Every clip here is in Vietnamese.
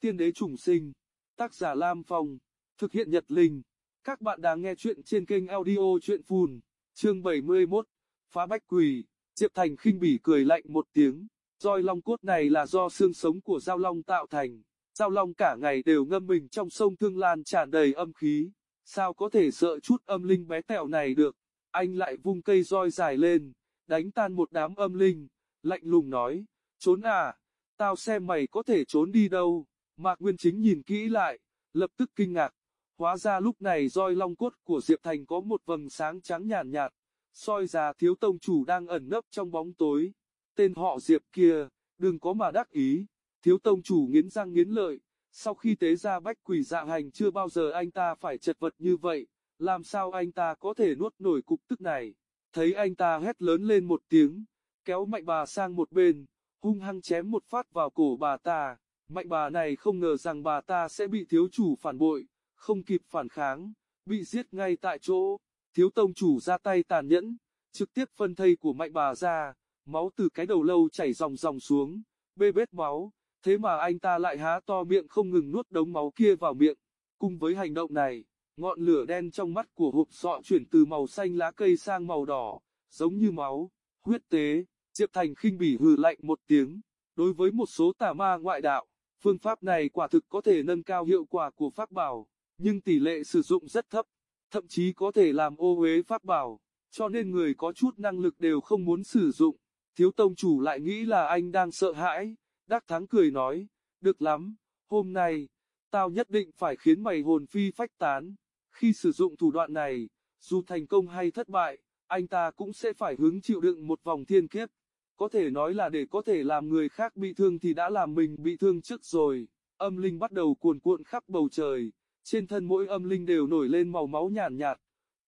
Tiên đế trùng sinh. Tác giả Lam Phong. Thực hiện Nhật Linh. Các bạn đang nghe chuyện trên kênh audio chuyện phùn. Chương 71. Phá bách quỷ. Diệp Thành khinh bỉ cười lạnh một tiếng. Roi long cốt này là do xương sống của Giao Long tạo thành. Giao Long cả ngày đều ngâm mình trong sông Thương Lan tràn đầy âm khí. Sao có thể sợ chút âm linh bé tẹo này được. Anh lại vung cây roi dài lên, đánh tan một đám âm linh. Lạnh lùng nói, trốn à, tao xem mày có thể trốn đi đâu. Mạc Nguyên Chính nhìn kỹ lại, lập tức kinh ngạc. Hóa ra lúc này roi long cốt của Diệp Thành có một vầng sáng trắng nhàn nhạt, soi ra thiếu tông chủ đang ẩn nấp trong bóng tối. Tên họ Diệp kia, đừng có mà đắc ý. Thiếu tông chủ nghiến răng nghiến lợi, sau khi tế ra bách quỷ dạ hành chưa bao giờ anh ta phải chật vật như vậy, làm sao anh ta có thể nuốt nổi cục tức này. Thấy anh ta hét lớn lên một tiếng, kéo mạnh bà sang một bên, hung hăng chém một phát vào cổ bà ta. Mạnh bà này không ngờ rằng bà ta sẽ bị thiếu chủ phản bội, không kịp phản kháng, bị giết ngay tại chỗ. Thiếu tông chủ ra tay tàn nhẫn, trực tiếp phân thây của mạnh bà ra, máu từ cái đầu lâu chảy ròng ròng xuống, bê bết máu, thế mà anh ta lại há to miệng không ngừng nuốt đống máu kia vào miệng. Cùng với hành động này, ngọn lửa đen trong mắt của hộp sọ chuyển từ màu xanh lá cây sang màu đỏ, giống như máu, huyết tế. Diệp Thành khinh bỉ hừ lạnh một tiếng, đối với một số tà ma ngoại đạo, phương pháp này quả thực có thể nâng cao hiệu quả của pháp bảo, nhưng tỷ lệ sử dụng rất thấp, thậm chí có thể làm ô uế pháp bảo, cho nên người có chút năng lực đều không muốn sử dụng. Thiếu tông chủ lại nghĩ là anh đang sợ hãi, đắc thắng cười nói, được lắm, hôm nay, tao nhất định phải khiến mày hồn phi phách tán. Khi sử dụng thủ đoạn này, dù thành công hay thất bại, anh ta cũng sẽ phải hứng chịu đựng một vòng thiên kiếp. Có thể nói là để có thể làm người khác bị thương thì đã làm mình bị thương trước rồi. Âm linh bắt đầu cuồn cuộn khắp bầu trời, trên thân mỗi âm linh đều nổi lên màu máu nhàn nhạt,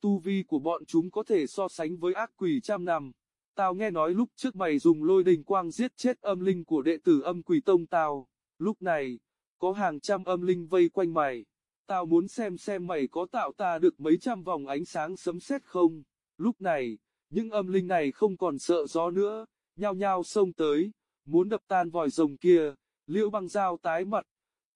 Tu vi của bọn chúng có thể so sánh với ác quỷ trăm năm. Tao nghe nói lúc trước mày dùng lôi đình quang giết chết âm linh của đệ tử âm quỷ tông tao. Lúc này, có hàng trăm âm linh vây quanh mày. Tao muốn xem xem mày có tạo ta được mấy trăm vòng ánh sáng sấm sét không. Lúc này, những âm linh này không còn sợ gió nữa, nhao nhao xông tới, muốn đập tan vòi rồng kia, liễu băng dao tái mặt,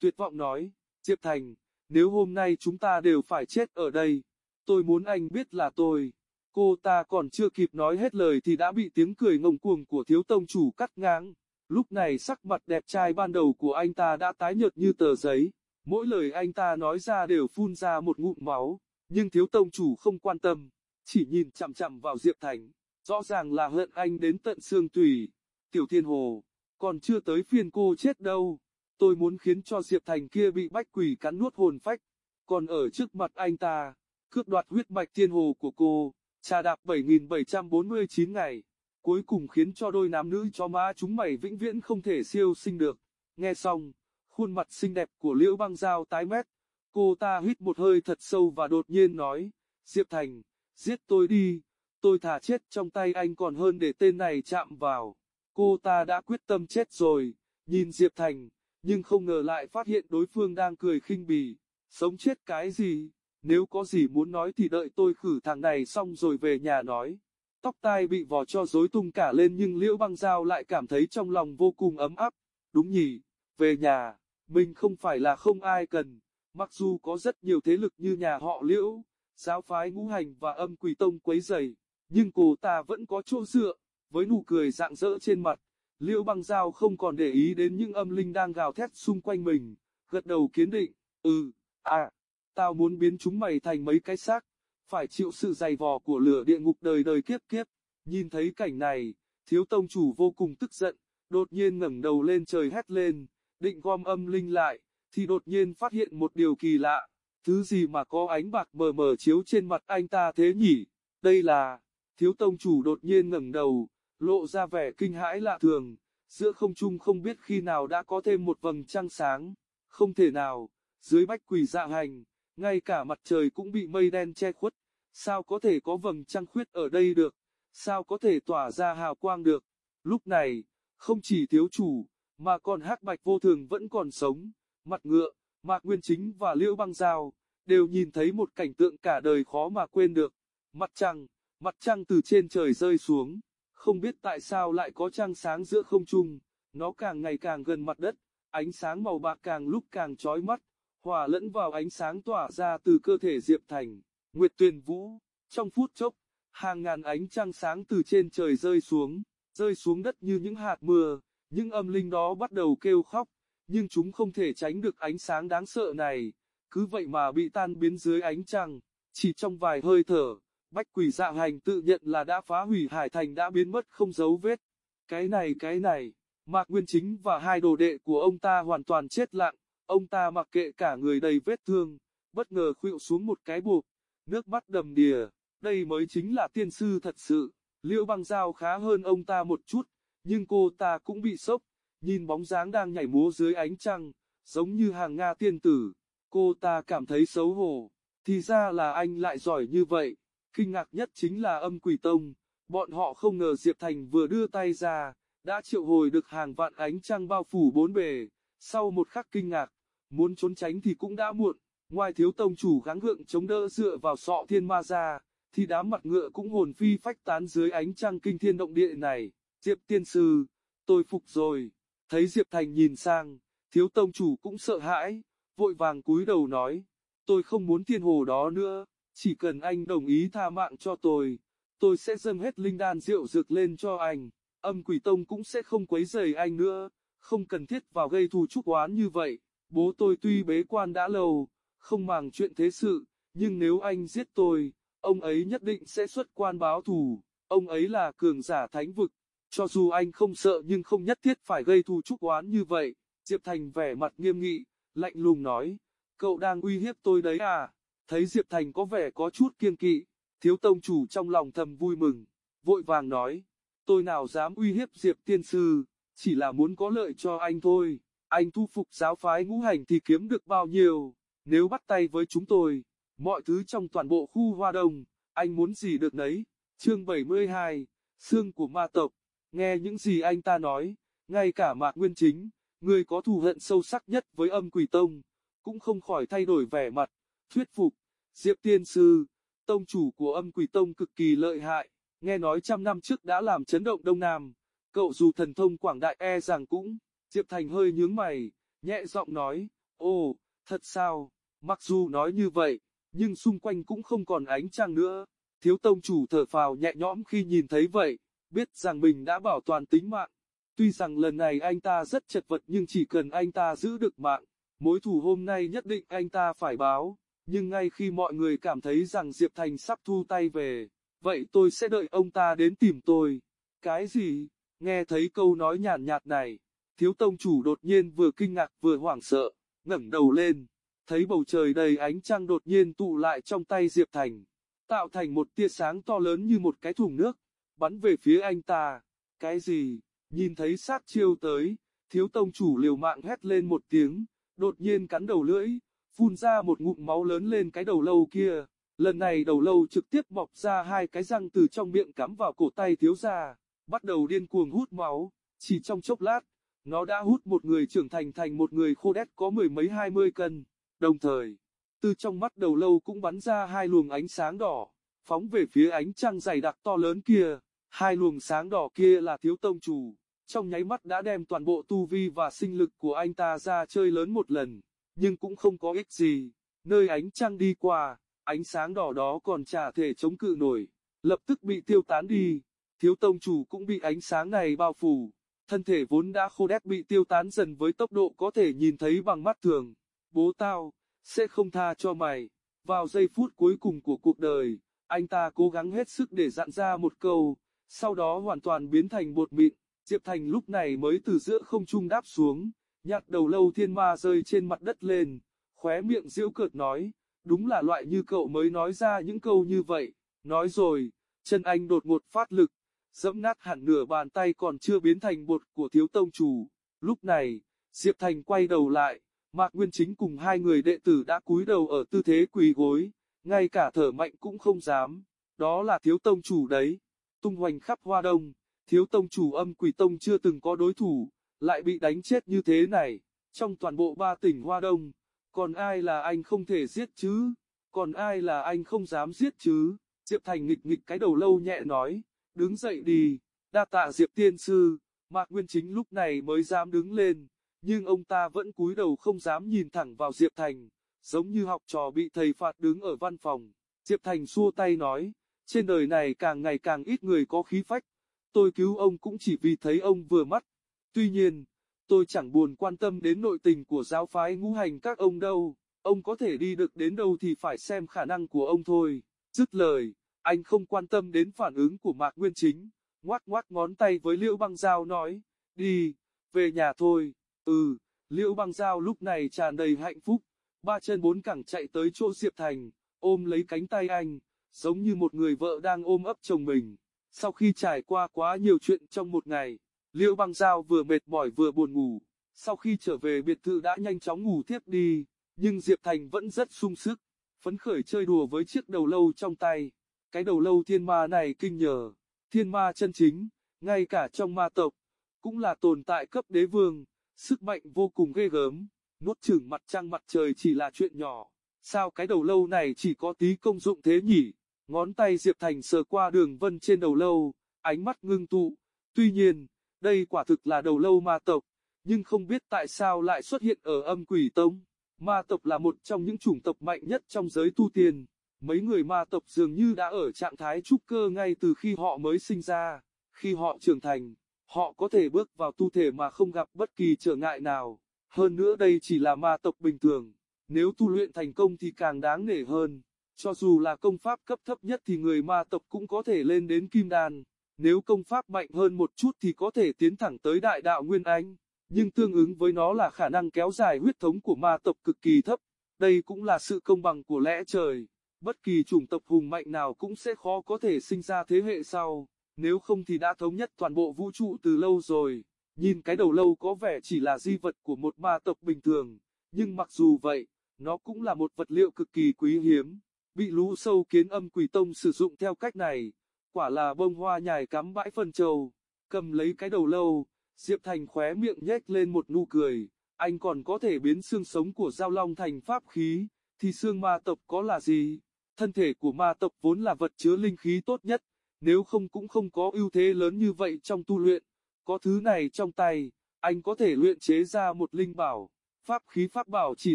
tuyệt vọng nói, Diệp Thành, nếu hôm nay chúng ta đều phải chết ở đây, tôi muốn anh biết là tôi. Cô ta còn chưa kịp nói hết lời thì đã bị tiếng cười ngông cuồng của thiếu tông chủ cắt ngang. Lúc này sắc mặt đẹp trai ban đầu của anh ta đã tái nhợt như tờ giấy, mỗi lời anh ta nói ra đều phun ra một ngụm máu, nhưng thiếu tông chủ không quan tâm, chỉ nhìn chằm chằm vào Diệp Thành, rõ ràng là hận anh đến tận xương tủy. Tiểu Thiên Hồ, còn chưa tới phiên cô chết đâu, tôi muốn khiến cho Diệp Thành kia bị bách quỷ cắn nuốt hồn phách, còn ở trước mặt anh ta, cướp đoạt huyết mạch thiên hồ của cô, trà đạp 7.749 ngày, cuối cùng khiến cho đôi nam nữ cho má chúng mày vĩnh viễn không thể siêu sinh được. Nghe xong, khuôn mặt xinh đẹp của Liễu Băng Giao tái mét, cô ta hít một hơi thật sâu và đột nhiên nói, Diệp Thành, giết tôi đi, tôi thà chết trong tay anh còn hơn để tên này chạm vào. Cô ta đã quyết tâm chết rồi, nhìn Diệp Thành, nhưng không ngờ lại phát hiện đối phương đang cười khinh bỉ, sống chết cái gì, nếu có gì muốn nói thì đợi tôi khử thằng này xong rồi về nhà nói. Tóc tai bị vò cho rối tung cả lên nhưng Liễu Băng Giao lại cảm thấy trong lòng vô cùng ấm áp, đúng nhỉ, về nhà, mình không phải là không ai cần, mặc dù có rất nhiều thế lực như nhà họ Liễu, giáo phái ngũ hành và âm quỷ tông quấy rầy, nhưng cô ta vẫn có chỗ dựa, với nụ cười rạng rỡ trên mặt, Liễu Băng Giao không còn để ý đến những âm linh đang gào thét xung quanh mình, gật đầu kiến định, ừ, à, tao muốn biến chúng mày thành mấy cái xác, phải chịu sự dày vò của lửa địa ngục đời đời kiếp kiếp. Nhìn thấy cảnh này, thiếu tông chủ vô cùng tức giận, đột nhiên ngẩng đầu lên trời hét lên, định gom âm linh lại, thì đột nhiên phát hiện một điều kỳ lạ, thứ gì mà có ánh bạc mờ mờ chiếu trên mặt anh ta thế nhỉ, đây là, thiếu tông chủ đột nhiên ngẩng đầu, lộ ra vẻ kinh hãi lạ thường, giữa không trung không biết khi nào đã có thêm một vầng trăng sáng, không thể nào, dưới bách quỷ dạ hành, ngay cả mặt trời cũng bị mây đen che khuất, sao có thể có vầng trăng khuyết ở đây được, sao có thể tỏa ra hào quang được. Lúc này, không chỉ thiếu chủ, mà còn hắc bạch vô thường vẫn còn sống, mặt ngựa, mạc nguyên chính và liễu băng giao, đều nhìn thấy một cảnh tượng cả đời khó mà quên được. Mặt trăng, mặt trăng từ trên trời rơi xuống, không biết tại sao lại có trăng sáng giữa không trung, nó càng ngày càng gần mặt đất, ánh sáng màu bạc càng lúc càng chói mắt, hòa lẫn vào ánh sáng tỏa ra từ cơ thể Diệp Thành. Nguyệt Tuyền Vũ, trong phút chốc, hàng ngàn ánh trăng sáng từ trên trời rơi xuống, rơi xuống đất như những hạt mưa, những âm linh đó bắt đầu kêu khóc, nhưng chúng không thể tránh được ánh sáng đáng sợ này, cứ vậy mà bị tan biến dưới ánh trăng, chỉ trong vài hơi thở, bách quỷ dạ hành tự nhận là đã phá hủy hải thành đã biến mất không dấu vết. Cái này cái này, Mạc Nguyên Chính và hai đồ đệ của ông ta hoàn toàn chết lặng, ông ta mặc kệ cả người đầy vết thương, bất ngờ khuỵu xuống một cái buộc, nước mắt đầm đìa, đây mới chính là tiên sư thật sự. Liễu băng giao khá hơn ông ta một chút, nhưng cô ta cũng bị sốc, nhìn bóng dáng đang nhảy múa dưới ánh trăng, giống như hàng Nga tiên tử. Cô ta cảm thấy xấu hổ, thì ra là anh lại giỏi như vậy. Kinh ngạc nhất chính là âm quỷ tông, bọn họ không ngờ Diệp Thành vừa đưa tay ra, đã triệu hồi được hàng vạn ánh trăng bao phủ bốn bề. Sau một khắc kinh ngạc, muốn trốn tránh thì cũng đã muộn, ngoài thiếu tông chủ gắng gượng chống đỡ dựa vào sọ thiên ma ra, thì đám mặt ngựa cũng hồn phi phách tán dưới ánh trăng kinh thiên động địa này. Diệp tiên sư, tôi phục rồi. Thấy Diệp Thành nhìn sang, thiếu tông chủ cũng sợ hãi, vội vàng cúi đầu nói, tôi không muốn thiên hồ đó nữa, chỉ cần anh đồng ý tha mạng cho tôi, tôi sẽ dâng hết linh đan rượu dược lên cho anh, âm quỷ tông cũng sẽ không quấy rầy anh nữa, không cần thiết vào gây thù chúc oán như vậy, bố tôi tuy bế quan đã lâu, không màng chuyện thế sự, nhưng nếu anh giết tôi, ông ấy nhất định sẽ xuất quan báo thù, ông ấy là cường giả thánh vực, cho dù anh không sợ nhưng không nhất thiết phải gây thù chúc oán như vậy, Diệp Thành vẻ mặt nghiêm nghị, lạnh lùng nói, cậu đang uy hiếp tôi đấy à, thấy Diệp Thành có vẻ có chút kiêng kỵ, thiếu tông chủ trong lòng thầm vui mừng, vội vàng nói, tôi nào dám uy hiếp Diệp tiên sư, chỉ là muốn có lợi cho anh thôi, anh thu phục giáo phái ngũ hành thì kiếm được bao nhiêu, nếu bắt tay với chúng tôi, mọi thứ trong toàn bộ khu hoa đông, anh muốn gì được nấy, chương 72, xương của ma tộc. Nghe những gì anh ta nói, ngay cả Mạc Nguyên Chính, người có thù hận sâu sắc nhất với âm quỷ tông, cũng không khỏi thay đổi vẻ mặt, thuyết phục, Diệp Tiên Sư, tông chủ của âm quỷ tông cực kỳ lợi hại, nghe nói trăm năm trước đã làm chấn động Đông Nam, cậu dù thần thông quảng đại e rằng cũng, Diệp Thành hơi nhướng mày, nhẹ giọng nói, ồ, thật sao, mặc dù nói như vậy, nhưng xung quanh cũng không còn ánh trăng nữa, thiếu tông chủ thở phào nhẹ nhõm khi nhìn thấy vậy biết rằng mình đã bảo toàn tính mạng. Tuy rằng lần này anh ta rất chật vật nhưng chỉ cần anh ta giữ được mạng, mối thù hôm nay nhất định anh ta phải báo. Nhưng ngay khi mọi người cảm thấy rằng Diệp Thành sắp thu tay về, vậy tôi sẽ đợi ông ta đến tìm tôi. Cái gì? Nghe thấy câu nói nhàn nhạt này, thiếu tông chủ đột nhiên vừa kinh ngạc vừa hoảng sợ, ngẩng đầu lên, thấy bầu trời đầy ánh trăng đột nhiên tụ lại trong tay Diệp Thành, tạo thành một tia sáng to lớn như một cái thùng nước bắn về phía anh ta. Cái gì? Nhìn thấy sát chiêu tới, thiếu tông chủ liều mạng hét lên một tiếng, đột nhiên cắn đầu lưỡi, phun ra một ngụm máu lớn lên cái đầu lâu kia. Lần này đầu lâu trực tiếp mọc ra hai cái răng từ trong miệng cắm vào cổ tay thiếu gia, bắt đầu điên cuồng hút máu, chỉ trong chốc lát, nó đã hút một người trưởng thành thành một người khô đét có mười mấy hai mươi cân. Đồng thời, từ trong mắt đầu lâu cũng bắn ra hai luồng ánh sáng đỏ, phóng về phía ánh trăng dày đặc to lớn kia. Hai luồng sáng đỏ kia là thiếu tông chủ, trong nháy mắt đã đem toàn bộ tu vi và sinh lực của anh ta ra chơi lớn một lần, nhưng cũng không có ích gì. Nơi ánh trăng đi qua, ánh sáng đỏ đó còn chả thể chống cự nổi, lập tức bị tiêu tán đi. Thiếu tông chủ cũng bị ánh sáng này bao phủ, thân thể vốn đã khô đét bị tiêu tán dần với tốc độ có thể nhìn thấy bằng mắt thường. Bố tao, sẽ không tha cho mày. Vào giây phút cuối cùng của cuộc đời, anh ta cố gắng hết sức để dặn ra một câu, sau đó hoàn toàn biến thành bột mịn. Diệp Thành lúc này mới từ giữa không trung đáp xuống, nhặt đầu lâu thiên ma rơi trên mặt đất lên, khóe miệng giễu cợt nói, đúng là loại như cậu mới nói ra những câu như vậy, nói rồi, chân anh đột ngột phát lực, dẫm nát hẳn nửa bàn tay còn chưa biến thành bột của thiếu tông chủ. Lúc này, Diệp Thành quay đầu lại, Mạc Nguyên Chính cùng hai người đệ tử đã cúi đầu ở tư thế quỳ gối, ngay cả thở mạnh cũng không dám, đó là thiếu tông chủ đấy tung hoành khắp Hoa Đông, thiếu tông chủ âm quỷ tông chưa từng có đối thủ, lại bị đánh chết như thế này, trong toàn bộ ba tỉnh Hoa Đông, còn ai là anh không thể giết chứ, còn ai là anh không dám giết chứ, Diệp Thành nghịch nghịch cái đầu lâu nhẹ nói, đứng dậy đi, đa tạ Diệp Tiên Sư, Mạc Nguyên Chính lúc này mới dám đứng lên, nhưng ông ta vẫn cúi đầu không dám nhìn thẳng vào Diệp Thành, giống như học trò bị thầy phạt đứng ở văn phòng. Diệp Thành xua tay nói, trên đời này càng ngày càng ít người có khí phách, tôi cứu ông cũng chỉ vì thấy ông vừa mắt. Tuy nhiên, tôi chẳng buồn quan tâm đến nội tình của giáo phái ngũ hành các ông đâu, ông có thể đi được đến đâu thì phải xem khả năng của ông thôi. Dứt lời, anh không quan tâm đến phản ứng của Mạc Nguyên Chính, ngoắc ngoắc ngón tay với Liễu Băng Giao nói, đi, về nhà thôi, ừ, Liễu Băng Giao lúc này tràn đầy hạnh phúc, ba chân bốn cẳng chạy tới chỗ Diệp Thành, ôm lấy cánh tay anh, giống như một người vợ đang ôm ấp chồng mình. Sau khi trải qua quá nhiều chuyện trong một ngày, Liễu Băng Giao vừa mệt mỏi vừa buồn ngủ, sau khi trở về biệt thự đã nhanh chóng ngủ tiếp đi, nhưng Diệp Thành vẫn rất sung sức, phấn khởi chơi đùa với chiếc đầu lâu trong tay. Cái đầu lâu thiên ma này kinh nhờ, thiên ma chân chính, ngay cả trong ma tộc, cũng là tồn tại cấp đế vương, sức mạnh vô cùng ghê gớm, nuốt chửng mặt trăng mặt trời chỉ là chuyện nhỏ, sao cái đầu lâu này chỉ có tí công dụng thế nhỉ? Ngón tay Diệp Thành sờ qua đường vân trên đầu lâu, ánh mắt ngưng tụ, tuy nhiên, đây quả thực là đầu lâu ma tộc, nhưng không biết tại sao lại xuất hiện ở âm quỷ tông. Ma tộc là một trong những chủng tộc mạnh nhất trong giới tu tiên. Mấy người ma tộc dường như đã ở trạng thái trúc cơ ngay từ khi họ mới sinh ra. Khi họ trưởng thành, họ có thể bước vào tu thể mà không gặp bất kỳ trở ngại nào. Hơn nữa đây chỉ là ma tộc bình thường. Nếu tu luyện thành công thì càng đáng nể hơn. Cho dù là công pháp cấp thấp nhất thì người ma tộc cũng có thể lên đến kim đan. Nếu công pháp mạnh hơn một chút thì có thể tiến thẳng tới đại đạo Nguyên Anh. Nhưng tương ứng với nó là khả năng kéo dài huyết thống của ma tộc cực kỳ thấp. Đây cũng là sự công bằng của lẽ trời. Bất kỳ chủng tộc hùng mạnh nào cũng sẽ khó có thể sinh ra thế hệ sau, nếu không thì đã thống nhất toàn bộ vũ trụ từ lâu rồi. Nhìn cái đầu lâu có vẻ chỉ là di vật của một ma tộc bình thường, nhưng mặc dù vậy, nó cũng là một vật liệu cực kỳ quý hiếm. Bị lũ sâu kiến âm quỷ tông sử dụng theo cách này, quả là bông hoa nhài cắm bãi phân trầu Cầm lấy cái đầu lâu, Diệp Thành khóe miệng nhếch lên một nụ cười, anh còn có thể biến xương sống của giao long thành pháp khí, thì xương ma tộc có là gì? Thân thể của ma tộc vốn là vật chứa linh khí tốt nhất, nếu không cũng không có ưu thế lớn như vậy trong tu luyện. Có thứ này trong tay, anh có thể luyện chế ra một linh bảo. Pháp khí pháp bảo chỉ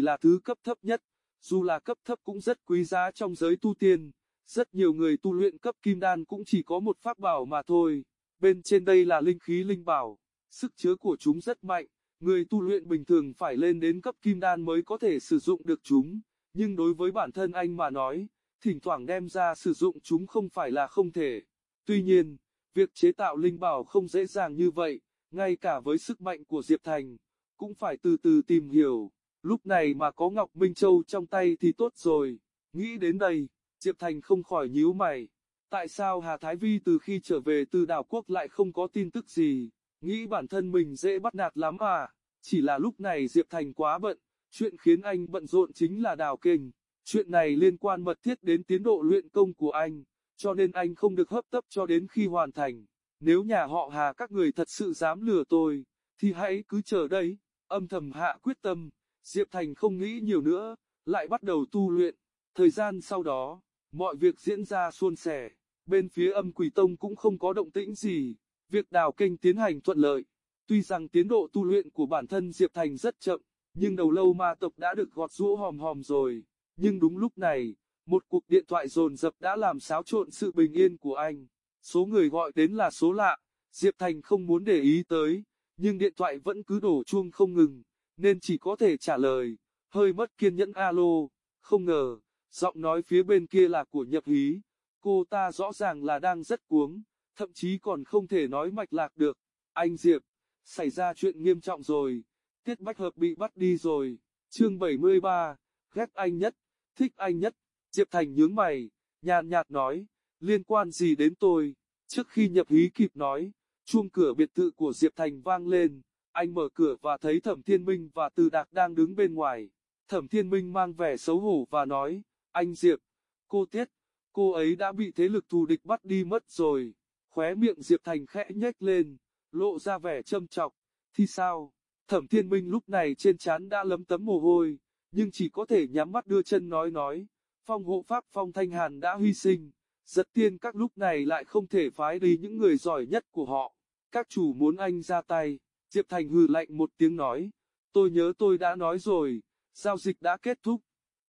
là thứ cấp thấp nhất, dù là cấp thấp cũng rất quý giá trong giới tu tiên. Rất nhiều người tu luyện cấp kim đan cũng chỉ có một pháp bảo mà thôi. Bên trên đây là linh khí linh bảo, sức chứa của chúng rất mạnh. Người tu luyện bình thường phải lên đến cấp kim đan mới có thể sử dụng được chúng. Nhưng đối với bản thân anh mà nói, thỉnh thoảng đem ra sử dụng chúng không phải là không thể. Tuy nhiên, việc chế tạo linh bảo không dễ dàng như vậy, ngay cả với sức mạnh của Diệp Thành, cũng phải từ từ tìm hiểu. Lúc này mà có Ngọc Minh Châu trong tay thì tốt rồi. Nghĩ đến đây, Diệp Thành không khỏi nhíu mày. Tại sao Hà Thái Vi từ khi trở về từ đảo quốc lại không có tin tức gì? Nghĩ bản thân mình dễ bắt nạt lắm à? Chỉ là lúc này Diệp Thành quá bận, chuyện khiến anh bận rộn chính là đào kinh. Chuyện này liên quan mật thiết đến tiến độ luyện công của anh, cho nên anh không được hấp tấp cho đến khi hoàn thành. Nếu nhà họ Hà các người thật sự dám lừa tôi, thì hãy cứ chờ đấy, âm thầm hạ quyết tâm, Diệp Thành không nghĩ nhiều nữa, lại bắt đầu tu luyện. Thời gian sau đó, mọi việc diễn ra suôn sẻ, bên phía âm quỷ tông cũng không có động tĩnh gì, việc đào kênh tiến hành thuận lợi. Tuy rằng tiến độ tu luyện của bản thân Diệp Thành rất chậm, nhưng đầu lâu ma tộc đã được gọt rũa hòm hòm rồi. Nhưng đúng lúc này, một cuộc điện thoại dồn dập đã làm xáo trộn sự bình yên của anh. Số người gọi đến là số lạ, Diệp Thành không muốn để ý tới, nhưng điện thoại vẫn cứ đổ chuông không ngừng, nên chỉ có thể trả lời, hơi mất kiên nhẫn alo, không ngờ, giọng nói phía bên kia là của nhập hí, cô ta rõ ràng là đang rất cuống, thậm chí còn không thể nói mạch lạc được, anh Diệp, xảy ra chuyện nghiêm trọng rồi, Tiết Bách Hợp bị bắt đi rồi, chương 73, ghét anh nhất thích anh nhất. Diệp Thành nhướng mày, nhàn nhạt nói, liên quan gì đến tôi? Trước khi nhập hí kịp nói, chuông cửa biệt thự của Diệp Thành vang lên, anh mở cửa và thấy Thẩm Thiên Minh và Từ Đạc đang đứng bên ngoài. Thẩm Thiên Minh mang vẻ xấu hổ và nói, anh Diệp, cô Tiết, cô ấy đã bị thế lực thù địch bắt đi mất rồi. Khóe miệng Diệp Thành khẽ nhếch lên, lộ ra vẻ châm chọc, thì sao? Thẩm Thiên Minh lúc này trên trán đã lấm tấm mồ hôi nhưng chỉ có thể nhắm mắt đưa chân nói nói, phong hộ pháp phong thanh hàn đã hy sinh, giật tiên các lúc này lại không thể phái đi những người giỏi nhất của họ, các chủ muốn anh ra tay, Diệp Thành hừ lạnh một tiếng nói, tôi nhớ tôi đã nói rồi, giao dịch đã kết thúc.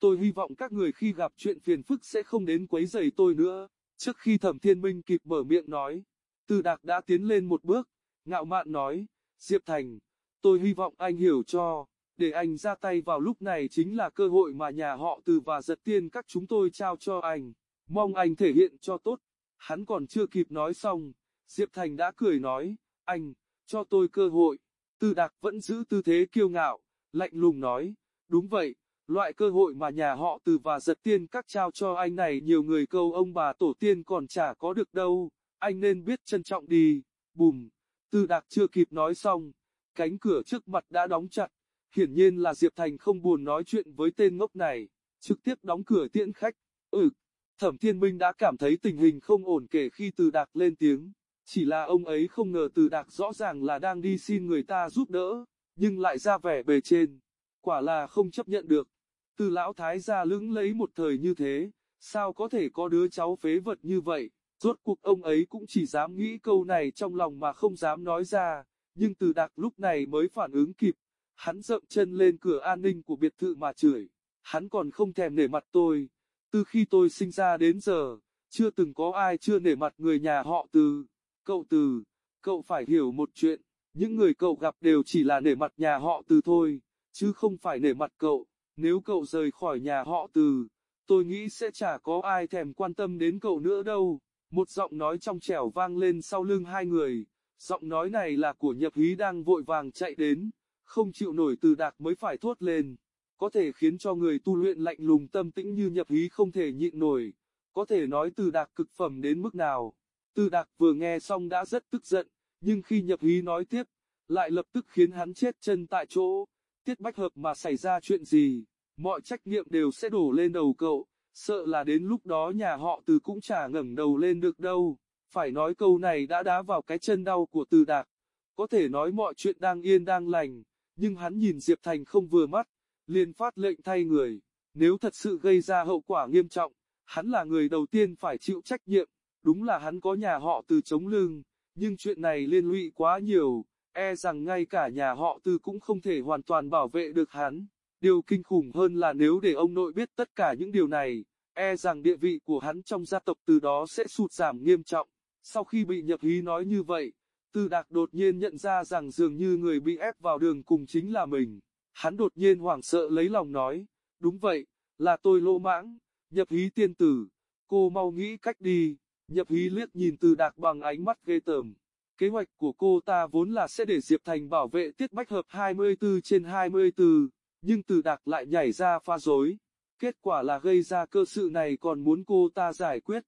Tôi hy vọng các người khi gặp chuyện phiền phức sẽ không đến quấy rầy tôi nữa. Trước khi thẩm thiên minh kịp mở miệng nói, Từ Đạc đã tiến lên một bước, ngạo mạn nói, Diệp Thành, tôi hy vọng anh hiểu cho, để anh ra tay vào lúc này chính là cơ hội mà nhà họ Từ và giật tiên các chúng tôi trao cho anh, mong anh thể hiện cho tốt. Hắn còn chưa kịp nói xong, Diệp Thành đã cười nói, anh, cho tôi cơ hội. Từ Đạc vẫn giữ tư thế kiêu ngạo, lạnh lùng nói, đúng vậy, loại cơ hội mà nhà họ Từ và giật tiên các trao cho anh này nhiều người câu ông bà tổ tiên còn chả có được đâu, anh nên biết trân trọng đi, bùm. Từ Đạc chưa kịp nói xong, cánh cửa trước mặt đã đóng chặt, hiển nhiên là Diệp Thành không buồn nói chuyện với tên ngốc này, trực tiếp đóng cửa tiễn khách, ừ. Thẩm Thiên Minh đã cảm thấy tình hình không ổn kể khi Từ Đạc lên tiếng. Chỉ là ông ấy không ngờ Từ Đạc rõ ràng là đang đi xin người ta giúp đỡ, nhưng lại ra vẻ bề trên. Quả là không chấp nhận được. Từ lão thái gia lững lấy một thời như thế, sao có thể có đứa cháu phế vật như vậy? Rốt cuộc ông ấy cũng chỉ dám nghĩ câu này trong lòng mà không dám nói ra, nhưng Từ Đạc lúc này mới phản ứng kịp. Hắn dậm chân lên cửa an ninh của biệt thự mà chửi. Hắn còn không thèm nể mặt tôi. Từ khi tôi sinh ra đến giờ, chưa từng có ai chưa nể mặt người nhà họ từ. Cậu từ, cậu phải hiểu một chuyện, những người cậu gặp đều chỉ là nể mặt nhà họ từ thôi, chứ không phải nể mặt cậu. Nếu cậu rời khỏi nhà họ từ, tôi nghĩ sẽ chả có ai thèm quan tâm đến cậu nữa đâu. Một giọng nói trong trẻo vang lên sau lưng hai người, giọng nói này là của nhập hí đang vội vàng chạy đến, không chịu nổi từ đạc mới phải thốt lên có thể khiến cho người tu luyện lạnh lùng tâm tĩnh như nhập hí không thể nhịn nổi, có thể nói từ đạc cực phẩm đến mức nào. Từ đạc vừa nghe xong đã rất tức giận, nhưng khi nhập hí nói tiếp, lại lập tức khiến hắn chết chân tại chỗ. Tiết bách hợp mà xảy ra chuyện gì, mọi trách nhiệm đều sẽ đổ lên đầu cậu, sợ là đến lúc đó nhà họ từ cũng chả ngẩng đầu lên được đâu. Phải nói câu này đã đá vào cái chân đau của từ đạc. Có thể nói mọi chuyện đang yên đang lành, nhưng hắn nhìn Diệp Thành không vừa mắt, liền phát lệnh thay người, nếu thật sự gây ra hậu quả nghiêm trọng, hắn là người đầu tiên phải chịu trách nhiệm, đúng là hắn có nhà họ từ chống lưng, nhưng chuyện này liên lụy quá nhiều, e rằng ngay cả nhà họ từ cũng không thể hoàn toàn bảo vệ được hắn. Điều kinh khủng hơn là nếu để ông nội biết tất cả những điều này, e rằng địa vị của hắn trong gia tộc từ đó sẽ sụt giảm nghiêm trọng. Sau khi bị nhập hí nói như vậy, Tư Đạc đột nhiên nhận ra rằng dường như người bị ép vào đường cùng chính là mình. Hắn đột nhiên hoảng sợ lấy lòng nói, đúng vậy, là tôi lỗ mãng, nhập hí tiên tử, cô mau nghĩ cách đi, nhập hí liếc nhìn từ đạc bằng ánh mắt ghê tởm. Kế hoạch của cô ta vốn là sẽ để Diệp Thành bảo vệ tiết bách hợp 24 trên 24, nhưng từ đạc lại nhảy ra pha dối. Kết quả là gây ra cơ sự này còn muốn cô ta giải quyết.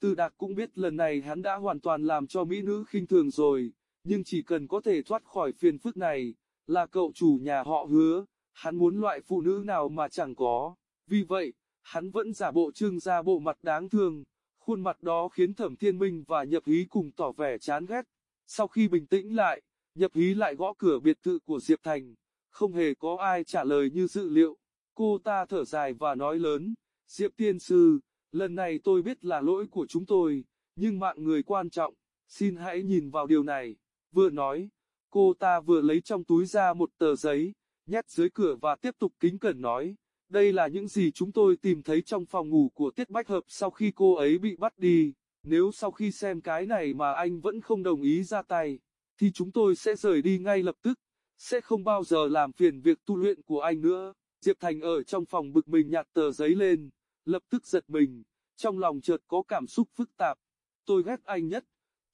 Từ đạc cũng biết lần này hắn đã hoàn toàn làm cho mỹ nữ khinh thường rồi, nhưng chỉ cần có thể thoát khỏi phiền phức này, là cậu chủ nhà họ hứa, hắn muốn loại phụ nữ nào mà chẳng có, vì vậy, hắn vẫn giả bộ trưng ra bộ mặt đáng thương, khuôn mặt đó khiến thẩm thiên minh và nhập hí cùng tỏ vẻ chán ghét. Sau khi bình tĩnh lại, nhập hí lại gõ cửa biệt thự của Diệp Thành, không hề có ai trả lời như dự liệu, cô ta thở dài và nói lớn, Diệp Tiên Sư, lần này tôi biết là lỗi của chúng tôi, nhưng mạng người quan trọng, xin hãy nhìn vào điều này, vừa nói, Cô ta vừa lấy trong túi ra một tờ giấy, nhét dưới cửa và tiếp tục kính cẩn nói, đây là những gì chúng tôi tìm thấy trong phòng ngủ của Tiết Bách Hợp sau khi cô ấy bị bắt đi. Nếu sau khi xem cái này mà anh vẫn không đồng ý ra tay, thì chúng tôi sẽ rời đi ngay lập tức, sẽ không bao giờ làm phiền việc tu luyện của anh nữa. Diệp Thành ở trong phòng bực mình nhặt tờ giấy lên, lập tức giật mình, trong lòng chợt có cảm xúc phức tạp. Tôi ghét anh nhất,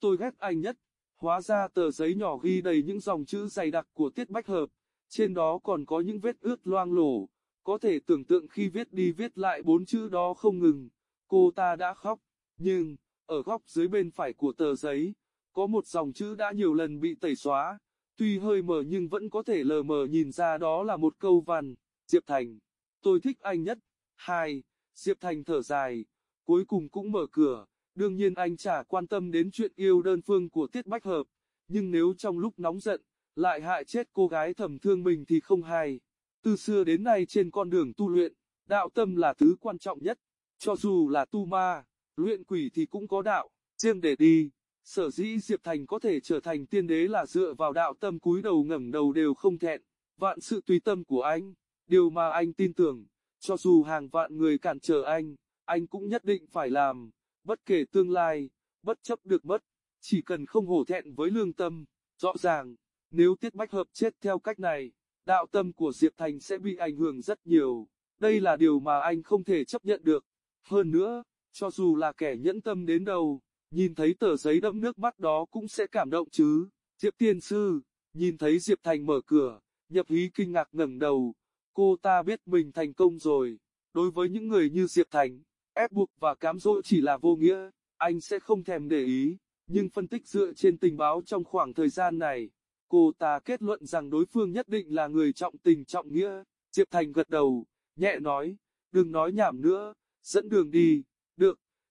tôi ghét anh nhất, Hóa ra tờ giấy nhỏ ghi đầy những dòng chữ dày đặc của Tiết Bách Hợp, trên đó còn có những vết ướt loang lổ, có thể tưởng tượng khi viết đi viết lại bốn chữ đó không ngừng, cô ta đã khóc, nhưng, ở góc dưới bên phải của tờ giấy, có một dòng chữ đã nhiều lần bị tẩy xóa, tuy hơi mờ nhưng vẫn có thể lờ mờ nhìn ra đó là một câu văn, Diệp Thành, tôi thích anh nhất, hai, Diệp Thành thở dài, cuối cùng cũng mở cửa, Đương nhiên anh chả quan tâm đến chuyện yêu đơn phương của Tiết Bách Hợp, nhưng nếu trong lúc nóng giận, lại hại chết cô gái thầm thương mình thì không hay. Từ xưa đến nay trên con đường tu luyện, đạo tâm là thứ quan trọng nhất. Cho dù là tu ma, luyện quỷ thì cũng có đạo, riêng để đi. Sở dĩ Diệp Thành có thể trở thành tiên đế là dựa vào đạo tâm cúi đầu ngẩng đầu đều không thẹn. vạn sự tùy tâm của anh, điều mà anh tin tưởng, cho dù hàng vạn người cản trở anh, anh cũng nhất định phải làm, bất kể tương lai, bất chấp được mất, chỉ cần không hổ thẹn với lương tâm, rõ ràng, nếu Tiết Bách Hợp chết theo cách này, đạo tâm của Diệp Thành sẽ bị ảnh hưởng rất nhiều, đây là điều mà anh không thể chấp nhận được. Hơn nữa, cho dù là kẻ nhẫn tâm đến đâu, nhìn thấy tờ giấy đẫm nước mắt đó cũng sẽ cảm động chứ. Diệp Tiên Sư, nhìn thấy Diệp Thành mở cửa, nhập hí kinh ngạc ngẩng đầu, cô ta biết mình thành công rồi. Đối với những người như Diệp Thành, ép buộc và cám dỗ chỉ là vô nghĩa, anh sẽ không thèm để ý. Nhưng phân tích dựa trên tình báo trong khoảng thời gian này, cô ta kết luận rằng đối phương nhất định là người trọng tình trọng nghĩa. Diệp Thành gật đầu, nhẹ nói, đừng nói nhảm nữa, dẫn đường đi,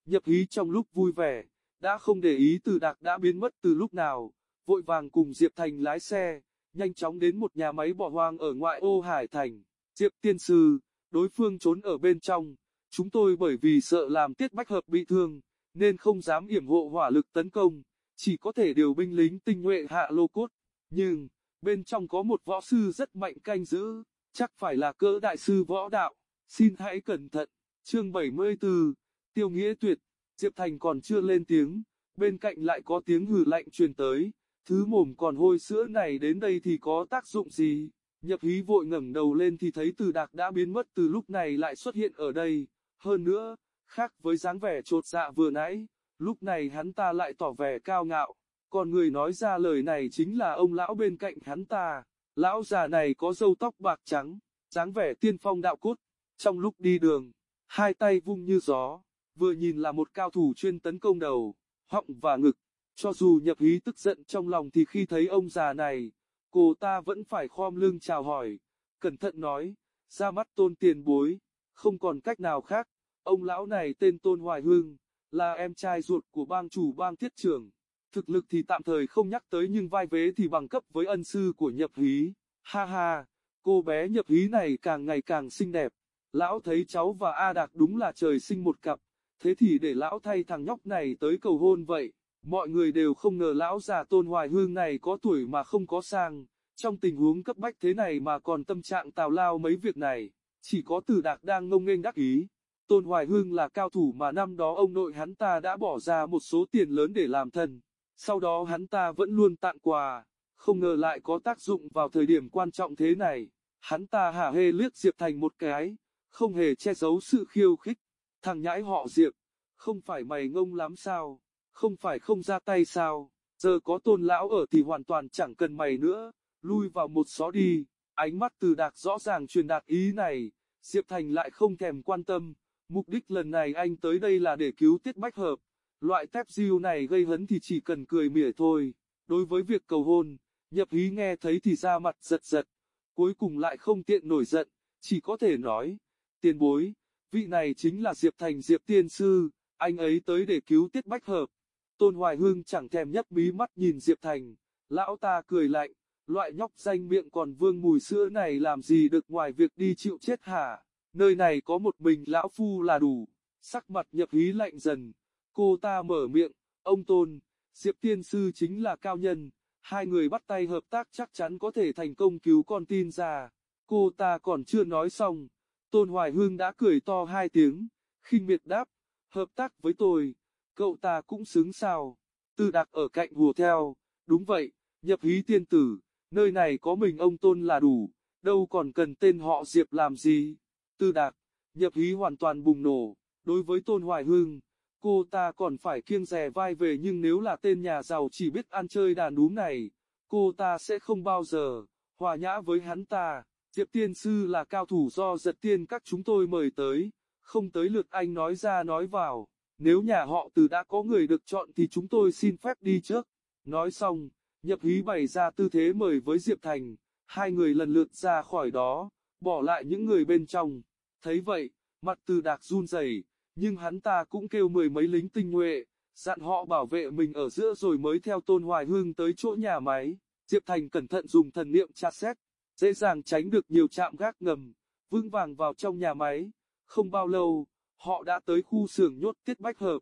nhập hí trong lúc vui vẻ, đã không để ý từ đạc đã biến mất từ lúc nào, vội vàng cùng Diệp Thành lái xe, nhanh chóng đến một nhà máy bỏ hoang ở ngoại ô Hải Thành. Diệp tiên sư, đối phương trốn ở bên trong, chúng tôi bởi vì sợ làm tiết bách hợp bị thương, nên không dám yểm hộ hỏa lực tấn công, chỉ có thể điều binh lính tinh nhuệ hạ lô cốt. Nhưng, bên trong có một võ sư rất mạnh canh giữ, chắc phải là cỡ đại sư võ đạo, xin hãy cẩn thận. Chương 74, Tiêu Nghĩa Tuyệt, Diệp Thành còn chưa lên tiếng, bên cạnh lại có tiếng hừ lạnh truyền tới, thứ mồm còn hôi sữa này đến đây thì có tác dụng gì? Nhập hí vội ngẩng đầu lên thì thấy từ đạc đã biến mất từ lúc này lại xuất hiện ở đây, hơn nữa, khác với dáng vẻ trột dạ vừa nãy, lúc này hắn ta lại tỏ vẻ cao ngạo, còn người nói ra lời này chính là ông lão bên cạnh hắn ta, lão già này có râu tóc bạc trắng, dáng vẻ tiên phong đạo cốt, trong lúc đi đường, hai tay vung như gió, vừa nhìn là một cao thủ chuyên tấn công đầu, họng và ngực, cho dù nhập hí tức giận trong lòng thì khi thấy ông già này, cô ta vẫn phải khom lưng chào hỏi, cẩn thận nói, ra mắt tôn tiền bối, không còn cách nào khác, ông lão này tên Tôn Hoài hương, là em trai ruột của bang chủ bang thiết trưởng, thực lực thì tạm thời không nhắc tới nhưng vai vế thì bằng cấp với ân sư của nhập hí, ha ha, cô bé nhập hí này càng ngày càng xinh đẹp, lão thấy cháu và A Đạc đúng là trời sinh một cặp, thế thì để lão thay thằng nhóc này tới cầu hôn vậy. Mọi người đều không ngờ lão già tôn hoài hương này có tuổi mà không có sang, trong tình huống cấp bách thế này mà còn tâm trạng tào lao mấy việc này, chỉ có từ đạc đang ngông nghênh đắc ý. Tôn Hoài Hương là cao thủ mà năm đó ông nội hắn ta đã bỏ ra một số tiền lớn để làm thân, sau đó hắn ta vẫn luôn tặng quà, không ngờ lại có tác dụng vào thời điểm quan trọng thế này. Hắn ta hả hê liếc Diệp Thành một cái, không hề che giấu sự khiêu khích. Thằng nhãi họ Diệp, không phải mày ngông lắm sao? không phải không ra tay sao, giờ có tôn lão ở thì hoàn toàn chẳng cần mày nữa, lui vào một xó đi, ánh mắt từ đạc rõ ràng truyền đạt ý này, Diệp Thành lại không thèm quan tâm, mục đích lần này anh tới đây là để cứu Tiết Bách Hợp, loại tép diêu này gây hấn thì chỉ cần cười mỉa thôi, đối với việc cầu hôn, nhập hí nghe thấy thì ra mặt giật giật, cuối cùng lại không tiện nổi giận, chỉ có thể nói, tiền bối, vị này chính là Diệp Thành Diệp Tiên Sư, anh ấy tới để cứu Tiết Bách Hợp. Tôn Hoài Hương chẳng thèm nhấc mí mắt nhìn Diệp Thành, lão ta cười lạnh, loại nhóc danh miệng còn vương mùi sữa này làm gì được ngoài việc đi chịu chết hả, nơi này có một mình lão phu là đủ, sắc mặt nhập hí lạnh dần, cô ta mở miệng, ông Tôn, Diệp Tiên Sư chính là cao nhân, hai người bắt tay hợp tác chắc chắn có thể thành công cứu con tin ra, cô ta còn chưa nói xong, Tôn Hoài Hương đã cười to hai tiếng, khinh miệt đáp, hợp tác với tôi cậu ta cũng xứng sao. Tư đặc ở cạnh hùa theo, đúng vậy, nhập hí tiên tử, nơi này có mình ông tôn là đủ, đâu còn cần tên họ Diệp làm gì. Tư đặc, nhập hí hoàn toàn bùng nổ, đối với tôn hoài hương, cô ta còn phải kiêng rè vai về nhưng nếu là tên nhà giàu chỉ biết ăn chơi đàn đúng này, cô ta sẽ không bao giờ hòa nhã với hắn ta. Diệp tiên sư là cao thủ do giật tiên các chúng tôi mời tới, không tới lượt anh nói ra nói vào. Nếu nhà họ từ đã có người được chọn thì chúng tôi xin phép đi trước. Nói xong, nhập hí bày ra tư thế mời với Diệp Thành, hai người lần lượt ra khỏi đó, bỏ lại những người bên trong. Thấy vậy, mặt từ đạc run rẩy, nhưng hắn ta cũng kêu mười mấy lính tinh nhuệ, dặn họ bảo vệ mình ở giữa rồi mới theo Tôn Hoài Hương tới chỗ nhà máy. Diệp Thành cẩn thận dùng thần niệm tra xét, dễ dàng tránh được nhiều trạm gác ngầm, vững vàng vào trong nhà máy. Không bao lâu, Họ đã tới khu xưởng nhốt tiết bách hợp.